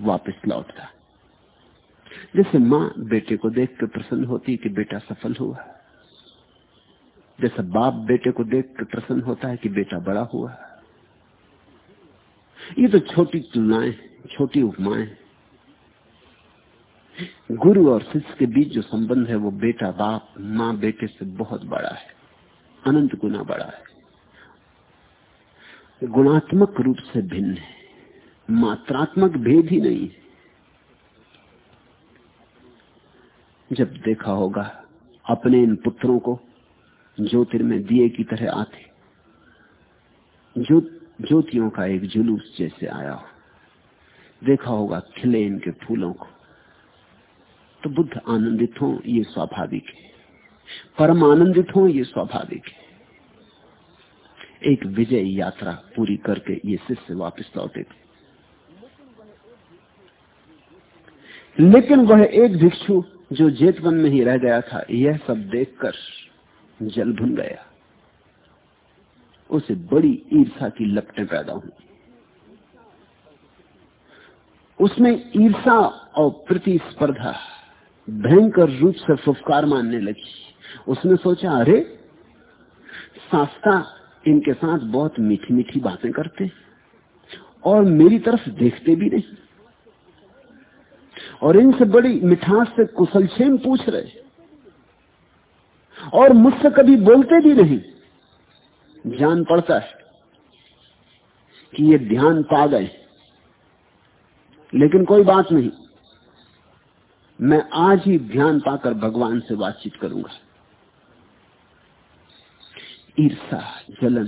वापस लौटता। जैसे माँ बेटे को देख कर प्रसन्न होती कि बेटा सफल हुआ। जैसा बाप बेटे को देख कर प्रसन्न होता है कि बेटा बड़ा हुआ। ये तो छोटी तुलनाएँ, छोटी उपमाएँ। गुरु और शिष्य के बीच जो संबंध है, वो बेटा बाप, माँ बेटे से बहुत बड़ा है। अनंत गुना बड़ा है। गुणात्मक रूप से भिन्न है। मात्रात्मक भेद ही नहीं जब देखा होगा अपने इन पुत्रों को ज्योतिर्मय दिए की तरह आते जो ज्योतियों का एक जुलूस जैसे आया हो, देखा होगा खिले इनके फूलों को तो बुद्ध आनंदित हो, ये स्वाभाविक है। परम आनंदित हो, ये स्वाभाविक है। एक विजय यात्रा पूरी करके ये शिष्य वापस लौटे थे। लेकिन वह एक भिक्षु जो जेतवन में ही रह गया था, यह सब देखकर जल भुन गया। उसे बड़ी ईर्षा की लपटें पैदा हुई। उसमें ईर्षा और प्रतिस्पर्धा भयंकर रूप से फुफकार मानने लगी। उसने सोचा, अरे शास्त्रा इनके साथ बहुत मीठी मीठी बातें करते और मेरी तरफ़ देखते भी नहीं। और इनसे बड़ी मिठास से कुशलक्षेम पूछ रहे और मुझसे कभी बोलते भी नहीं। जान पड़ता है कि ये ध्यान पा गए। लेकिन कोई बात नहीं। मैं आज ही ध्यान पाकर भगवान से बातचीत करूँगा। ईर्षा, जलन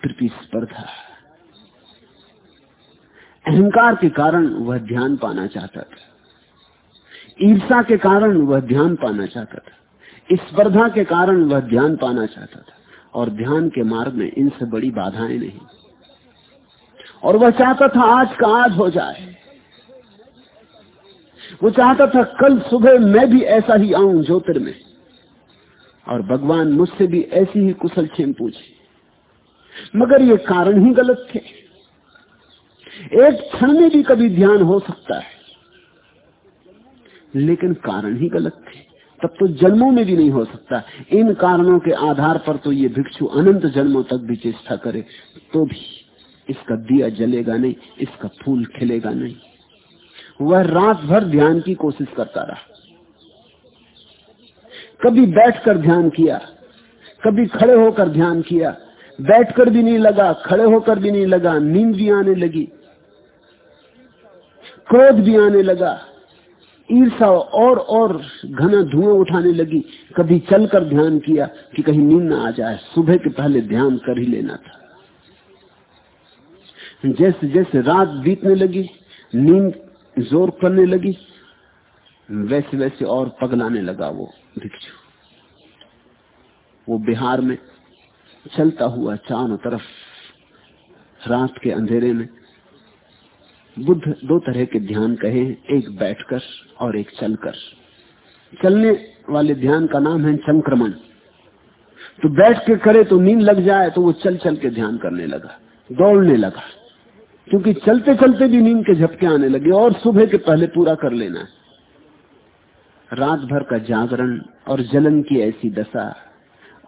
प्रतिस्पर्धा अहंकार के कारण वह ध्यान पाना चाहता था। ईर्षा के कारण वह ध्यान पाना चाहता था। स्पर्धा के कारण वह ध्यान पाना चाहता था। और ध्यान के मार्ग में इनसे बड़ी बाधाएँ नहीं। और वह चाहता था आज का आज हो जाए। वो चाहता था कल सुबह मैं भी ऐसा ही आऊँ ज्योतिर में और भगवान मुझसे भी ऐसी ही कुशल छेम पूछे। मगर ये कारण ही गलत थे। एक क्षण में भी कभी ध्यान हो सकता है। लेकिन कारण ही गलत थे। तब तो जन्मों में भी नहीं हो सकता। इन कारणों के आधार पर तो ये भिक्षु अनंत जन्मों तक भी चेष्टा करे तो भी इसका दिया जलेगा नहीं, इसका फूल खिलेगा नहीं। वह रात भर ध्यान की कोशिश करता रहा। कभी बैठकर ध्यान किया, कभी खड़े होकर ध्यान किया, बैठकर भी नहीं लगा, खड़े होकर भी नहीं लगा, नींद भी आने लगी। क्रोध भी आने लगा। ईर्षा और और घना धुआँ उठाने लगी। कभी चलकर ध्यान किया कि कहीं नींद ना आ जाए। सुबह के पहले ध्यान कर ही लेना था। जैसे जैसे रात बीतने लगी, नींद ज़ोर करने लगी, वैसे वैसे और पगलाने लगा वो भिक्षु। वो बिहार में चलता हुआ चारों तरफ़ रात के अंधेरे में बुद्ध दो तरह के ध्यान कहे, एक बैठकर और एक चलकर। चलने वाले ध्यान का नाम है संक्रमण। तो बैठ के करे तो नींद लग जाए तो वो चल चल के ध्यान करने लगा, दौड़ने लगा। क्योंकि चलते चलते भी नींद के झपके आने लगे, और सुबह के पहले पूरा कर लेना है। रात भर का जागरण और जलन की ऐसी दशा,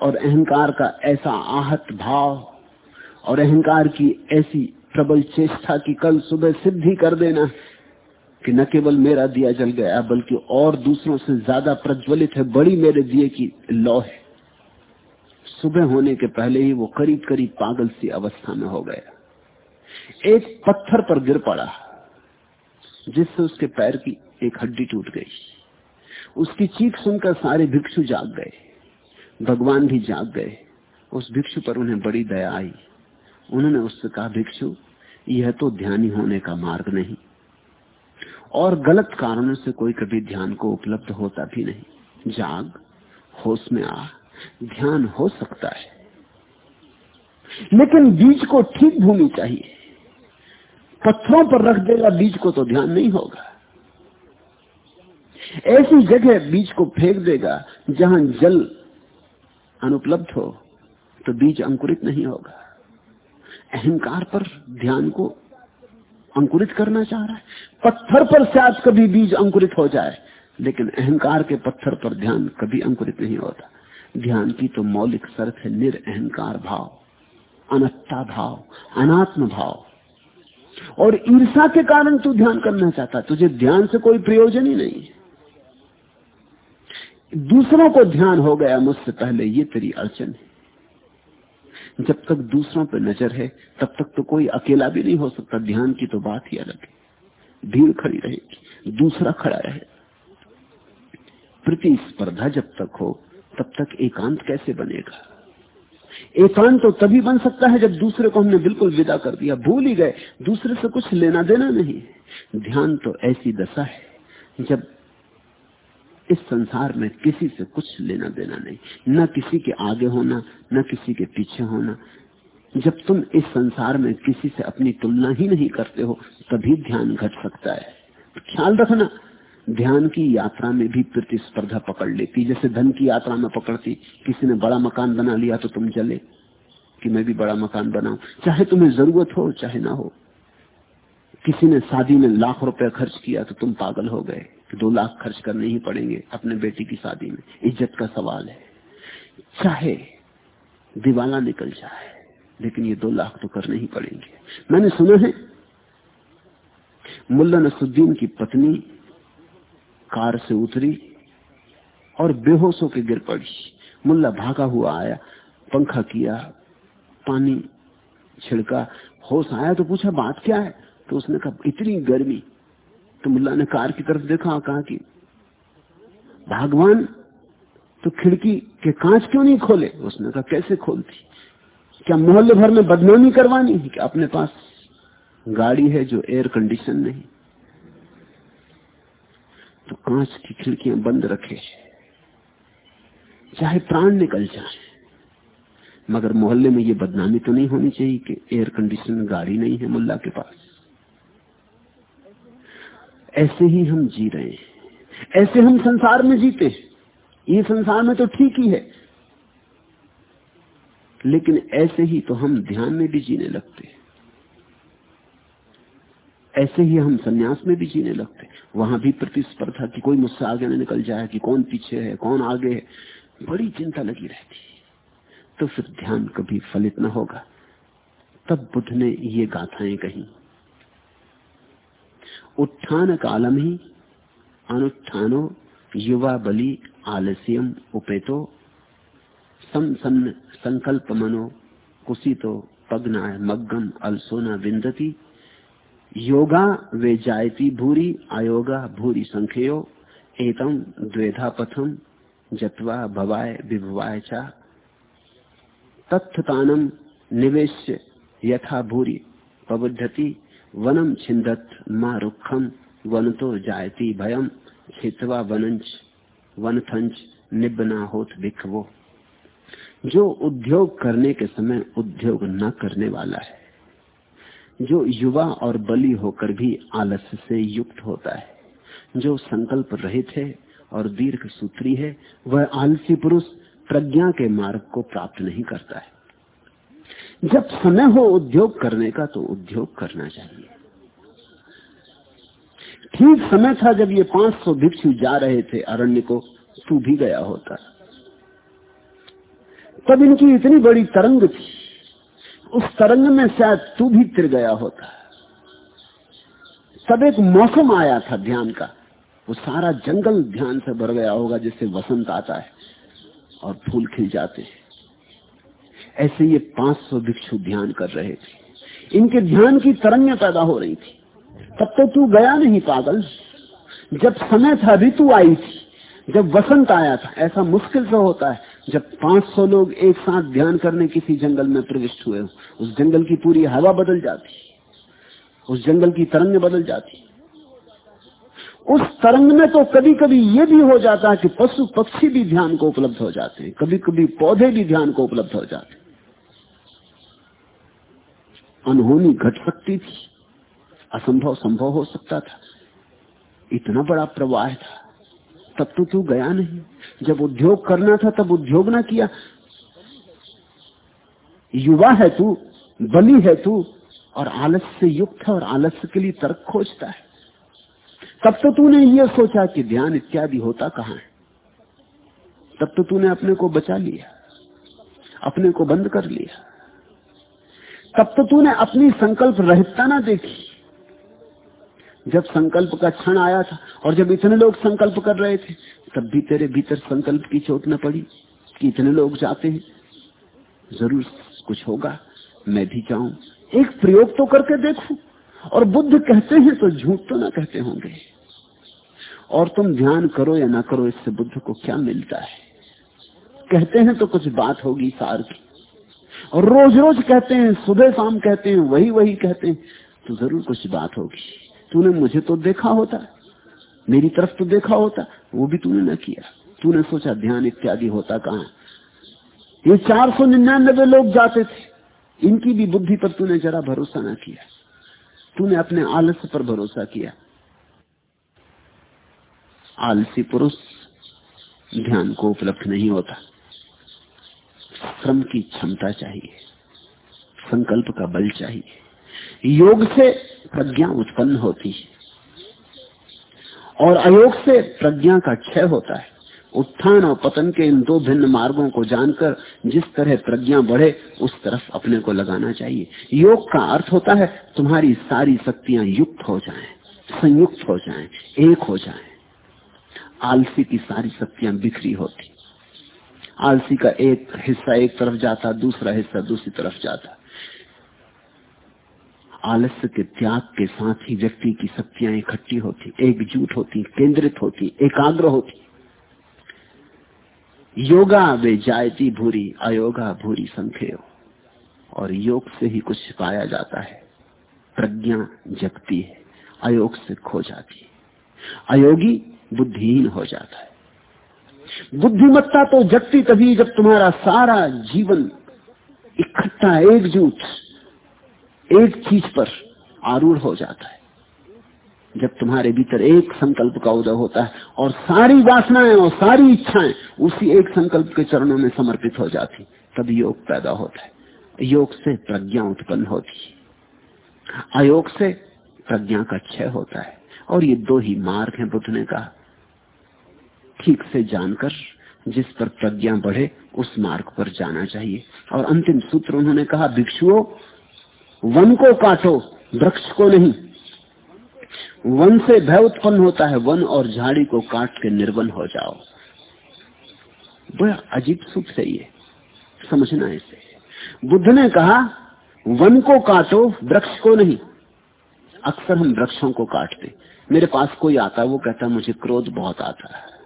और अहंकार का ऐसा आहत भाव, और अहंकार की ऐसी प्रबल चेष्टा की कल सुबह सिद्धि कर देना कि न केवल मेरा दिया जल गया, बल्कि और दूसरों से ज़्यादा प्रज्वलित है, बड़ी मेरे दिए की लौ है। सुबह होने के पहले ही वो करीब करीब पागल सी अवस्था में हो गया। एक पत्थर पर गिर पड़ा, जिससे उसके पैर की एक हड्डी टूट गई। उसकी चीख सुनकर सारे भिक्षु जाग गए। भगवान भी जाग गए। उस भिक्षु पर उन्हें बड़ी दया आई। उन्होंने उससे कहा, भिक्षु, यह तो ध्यानी होने का मार्ग नहीं। और गलत कारणों से कोई कभी ध्यान को उपलब्ध होता भी नहीं। जाग, होश में आ, ध्यान हो सकता है। लेकिन बीज को ठीक भूमि चाहिए। पत्थरों पर रख देगा, बीज को तो ध्यान नहीं होगा। ऐसी जगह बीज को फेंक देगा, जहाँ जल अनुपलब्ध हो तो बीज अंकुरित नहीं होगा। अहंकार पर ध्यान को अंकुरित करना चाह रहा है। पत्थर पर शायद कभी बीज अंकुरित हो जाए, लेकिन अहंकार के पत्थर पर ध्यान कभी अंकुरित नहीं होता। ध्यान की तो मौलिक शर्त है निरअहकार भाव, अनत्ता भाव, अनात्म भाव। और ईर्षा के कारण तू ध्यान करना चाहता तुझे ध्यान से कोई प्रयोजन ही नहीं दूसरों को ध्यान हो गया मुझसे पहले, ये तेरी अड़चन है। जब तक दूसरों पर नज़र है, तब तक तो कोई अकेला भी नहीं हो सकता। ध्यान की तो बात ही अलग है। भीड़ खड़ी रहेगी, दूसरा खड़ा रहे। प्रतिस्पर्धा जब तक हो, तब तक एकांत कैसे बनेगा? एकांत तो तभी बन सकता है जब दूसरे को हमने बिल्कुल विदा कर दिया, भूल ही गए। दूसरे से कुछ लेना देना नहीं ध्यान तो ऐसी दशा है, जब इस संसार में किसी से कुछ लेना देना नहीं। न किसी के आगे होना, न किसी के पीछे होना। जब तुम इस संसार में किसी से अपनी तुलना ही नहीं करते हो, तभी ध्यान घट सकता है। ख्याल रखना, ध्यान की यात्रा में भी प्रतिस्पर्धा पकड़ लेती। जैसे धन की यात्रा में पकड़ती, किसी ने बड़ा मकान बना लिया तो तुम चले कि मैं भी बड़ा मकान बनाऊ। चाहे तुम्हें ज़रूरत हो, चाहे ना हो। किसी ने शादी में लाख रुपए खर्च किया तो तुम पागल हो गए। कि दो लाख खर्च करने ही पड़ेंगे अपने बेटी की शादी में। इज़्ज़त का सवाल है। चाहे दिवाला निकल जाए, लेकिन ये दो लाख तो करने ही पड़ेंगे। मैंने सुना है, मुल्ला नसुद्दीन की पत्नी कार से उतरी और बेहोश होकर गिर पड़ी। मुल्ला भागा हुआ आया, पंखा किया, पानी छिड़का, होश आया तो पूछा, बात क्या है? तो उसने कहा, इतनी गर्मी तो मुल्ला ने कार की तरफ़ देखा और कहा कि, भगवान तो खिड़की के कांच क्यों नहीं खोले? उसने कहा, कैसे खोलती? क्या मोहल्ले भर में बदनामी करवानी है? कि अपने पास गाड़ी है जो एयर कंडीशन नहीं? तो कांच की खिड़कियाँ बंद रखे। चाहे प्राण निकल जाए, मगर मोहल्ले में ये बदनामी तो नहीं होनी चाहिए कि एयर कंडीशन गाड़ी नहीं है मुल्ला के पास। ऐसे ही हम जी रहे हैं। ऐसे हम संसार में जीते ये संसार में तो ठीक ही है। लेकिन ऐसे ही तो हम ध्यान में भी जीने लगते ऐसे ही हम सन्यास में भी जीने लगते वहाँ भी प्रतिस्पर्धा की कोई मुझसे आगे न निकल जाए कि कौन पीछे है, कौन आगे है। बड़ी चिंता लगी रहती तो फिर ध्यान कभी फलित न होगा। तब बुद्ध ने ये गाथाएँ कही। उत्थान कालम ही अनुत्थानो युवा बलि आलस्यम उपेतो सम संकल्प मनो कुसितो पग्नाय मग्गम अलसोना विंदती योगा वे जायती भूरी, अयोगा भूरी संख्यो एतम द्वेधा पथम जत्वा भवाय विभवाय चा। तत्थतानम निवेश यथा भूरी पबद्धति वनम छिंदत मा रुखम वन तो जायती भयम छितवा वनंच वनथंच निबना होत भिखवो जो उद्योग करने के समय उद्योग न करने वाला है, जो युवा और बली होकर भी आलस्य से युक्त होता है, जो संकल्प रहित है और दीर्घ सूत्री है, वह आलसी पुरुष प्रज्ञा के मार्ग को प्राप्त नहीं करता है। जब समय हो उद्योग करने का तो उद्योग करना चाहिए। ठीक समय था जब ये 500 भिक्षु जा रहे थे, अरण्य को तू भी गया होता। तब इनकी इतनी बड़ी तरंग थी, उस तरंग में शायद तू भी तिर गया होता। तब एक मौसम आया था ध्यान का, वो सारा जंगल ध्यान से भर गया होगा जिससे वसंत आता है और फूल खिल जाते हैं। ऐसे ये 500 भिक्षु ध्यान कर रहे थे। इनके ध्यान की तरंगें पैदा हो रही थी। तब तो तू गया नहीं पागल। जब समय था, ऋतु आई थी। जब वसंत आया था, ऐसा मुश्किल से होता है। जब 500 लोग एक साथ ध्यान करने किसी जंगल में प्रविष्ट हुए उस जंगल की पूरी हवा बदल जाती। उस जंगल की तरंग बदल जाती। उस तरंग में तो कभी कभी ये भी हो जाता है कि पशु पक्षी भी ध्यान को उपलब्ध हो जाते हैं। कभी कभी पौधे भी ध्यान को उपलब्ध हो जाते अनहोनी घट सकती थी। असंभव संभव हो सकता था। इतना बड़ा प्रवाह था। तब तो तू गया नहीं? जब उद्योग करना था, तब उद्योग ना किया। युवा है तू बली है तू, और आलस्य से युक्त है और आलस्य के लिए तर्क खोजता है। तब तो तूने ये सोचा कि ध्यान इत्यादि होता कहाँ है? तब तो तूने अपने को बचा लिया, अपने को बंद कर लिया। तब तो तूने अपनी संकल्प रहता ना देखी। जब संकल्प का क्षण आया था और जब इतने लोग संकल्प कर रहे थे, तब भी तेरे भीतर संकल्प की चोट न पड़ी कि इतने लोग जाते हैं। ज़रूर कुछ होगा, मैं भी जाऊँ। एक प्रयोग तो करके देखू। और बुद्ध कहते हैं तो झूठ तो ना कहते होंगे। और तुम ध्यान करो या ना करो, इससे बुद्ध को क्या मिलता है? कहते हैं तो कुछ बात होगी सार की। और रोज रोज कहते हैं, सुबह शाम कहते हैं वही वही कहते हैं तो ज़रूर कुछ बात होगी। तूने मुझे तो देखा होता, मेरी तरफ़ तो देखा होता, वो भी तूने न किया। तूने सोचा ध्यान इत्यादि होता कहा? ये चार सौ निन्यानबे लोग जाते थे, इनकी भी बुद्धि पर तूने जरा भरोसा ना किया। तूने अपने आलस्य पर भरोसा किया। आलसी पुरुष ध्यान को उपलब्ध नहीं होता। श्रम की क्षमता चाहिए संकल्प का बल चाहिए। योग से प्रज्ञा उत्पन्न होती है और अयोग से प्रज्ञा का क्षय होता है। उत्थान और पतन के इन दो भिन्न मार्गों को जानकर जिस तरह प्रज्ञा बढ़े उस तरफ़ अपने को लगाना चाहिए। योग का अर्थ होता है तुम्हारी सारी शक्तियाँ युक्त हो जाएँ, संयुक्त हो जाएँ, एक हो जाएँ। आलसी की सारी शक्तियाँ बिखरी होती। आलसी का एक हिस्सा एक तरफ़ जाता, दूसरा हिस्सा दूसरी तरफ़ जाता। आलस्य के त्याग के साथ ही व्यक्ति की शक्तियाँ इकट्ठी होती, एकजुट होती, केंद्रित होती, एकाग्र होती। योगा वे जायती भूरी, अयोगा भूरी संख्य। और योग से ही कुछ पाया जाता है। प्रज्ञा जगती है, अयोग से खो जाती है। अयोगी बुद्धिहीन हो जाता है। बुद्धिमत्ता तो जगती तभी जब तुम्हारा सारा जीवन इकट्ठा, एकजुट, एक चीज़ पर आरूढ़ हो जाता है। जब तुम्हारे भीतर एक संकल्प का उदय होता है और सारी वासनाएँ और सारी इच्छाएँ उसी एक संकल्प के चरणों में समर्पित हो जाती, तब योग पैदा होता है। योग से प्रज्ञा उत्पन्न होती है। अयोग से प्रज्ञा का क्षय होता है। और ये दो ही मार्ग हैं बुद्ध ने कहा। ठीक से जानकर जिस पर प्रज्ञा बढ़े, उस मार्ग पर जाना चाहिए। और अंतिम सूत्र उन्होंने कहा, भिक्षुओं, वन को काटो, वृक्ष को नहीं। वन से भय उत्पन्न होता है, वन और झाड़ी को काट के निर्वन हो जाओ। बड़ा अजीब सूत्र से ये, समझना इसे। बुद्ध ने कहा, वन को काटो, वृक्ष को नहीं। अक्सर हम वृक्षों को काटते। मेरे पास कोई आता है, वो कहता है, मुझे क्रोध बहुत आता है।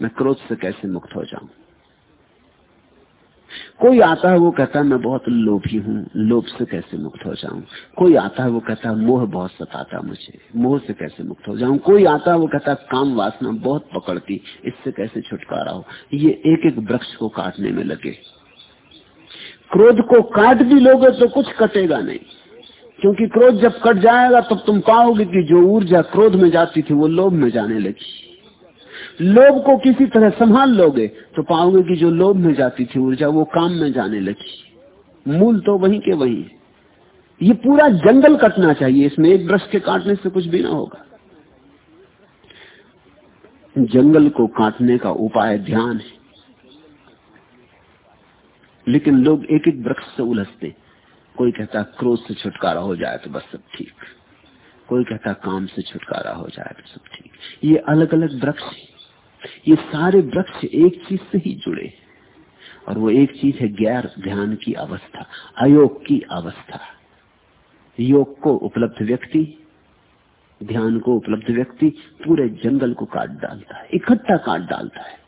मैं क्रोध से कैसे मुक्त हो जाऊँ? कोई आता है वो कहता है, मैं बहुत लोभी हूँ, लोभ से कैसे मुक्त हो जाऊँ? कोई आता है वो कहता है, मोह बहुत सताता मुझे, मोह से कैसे मुक्त हो जाऊँ? कोई आता है वो कहता है, काम वासना बहुत पकड़ती, इससे कैसे छुटकारा हो? ये एक एक वृक्ष को काटने में लगे। क्रोध को काट भी लोगे तो कुछ कटेगा नहीं, क्योंकि क्रोध जब कट जाएगा तब तुम पाओगे कि जो ऊर्जा क्रोध में जाती थी वो लोभ में जाने लगी। लोभ को किसी तरह संभाल लोगे तो पाओगे कि जो लोभ में जाती थी ऊर्जा, वो काम में जाने लगी। मूल तो वही के वहीं ये पूरा जंगल कटना चाहिए, इसमें एक ब्रश के काटने से कुछ भी ना होगा। जंगल को काटने का उपाय ध्यान है। लेकिन लोग एक एक वृक्ष से उलझते। कोई कहता, क्रोध से छुटकारा हो जाए तो बस सब ठीक। कोई कहता, काम से छुटकारा हो जाए तो सब ठीक। ये अलग अलग वृक्ष है। ये सारे वृक्ष एक चीज़ से ही जुड़े और वो एक चीज़ है गैर ध्यान की अवस्था, अयोग की अवस्था। योग को उपलब्ध व्यक्ति, ध्यान को उपलब्ध व्यक्ति पूरे जंगल को काट डालता है, इकट्ठा काट डालता है।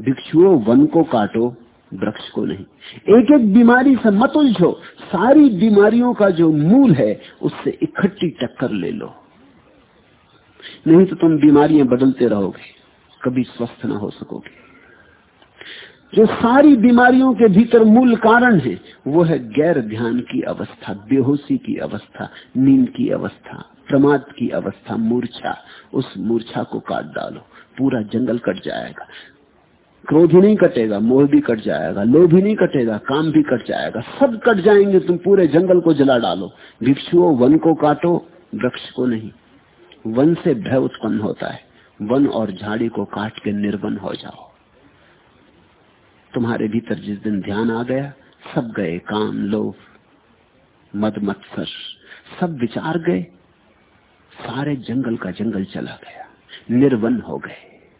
भिक्षुओं वन को काटो, वृक्ष को नहीं। एक एक बीमारी से मत उलझो, सारी बीमारियों का जो मूल है, उससे इकट्ठी टक्कर ले लो। नहीं तो तुम बीमारियाँ बदलते रहोगे। कभी स्वस्थ ना हो सकोगे। जो सारी बीमारियों के भीतर मूल कारण है, वो है गैर ध्यान की अवस्था, बेहोशी की अवस्था, नींद की अवस्था, प्रमाद की अवस्था, मूर्छा। उस मूर्छा को काट डालो, पूरा जंगल कट जाएगा। क्रोध ही नहीं कटेगा, मोह भी कट जाएगा, लोभ ही नहीं कटेगा, काम भी कट जाएगा। सब कट जाएँगे, तुम पूरे जंगल को जला डालो। भिक्षुओं, वन को काटो, वृक्ष को नहीं। वन से भय उत्पन्न होता है। वन और झाड़ी को काट के निर्वन हो जाओ। तुम्हारे भीतर जिस दिन ध्यान आ गया, सब गए, काम, लोभ, मद, मत्सर, सब विचार गए। सारे जंगल का जंगल चला गया, निर्वन हो गए।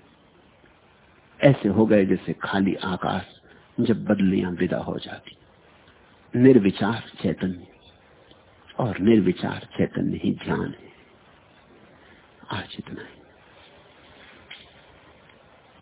ऐसे हो गए जैसे खाली आकाश जब बदलियाँ विदा हो जाती। निर्विचार चैतन्य, और निर्विचार चैतन्य ही ध्यान है। आज इतना है।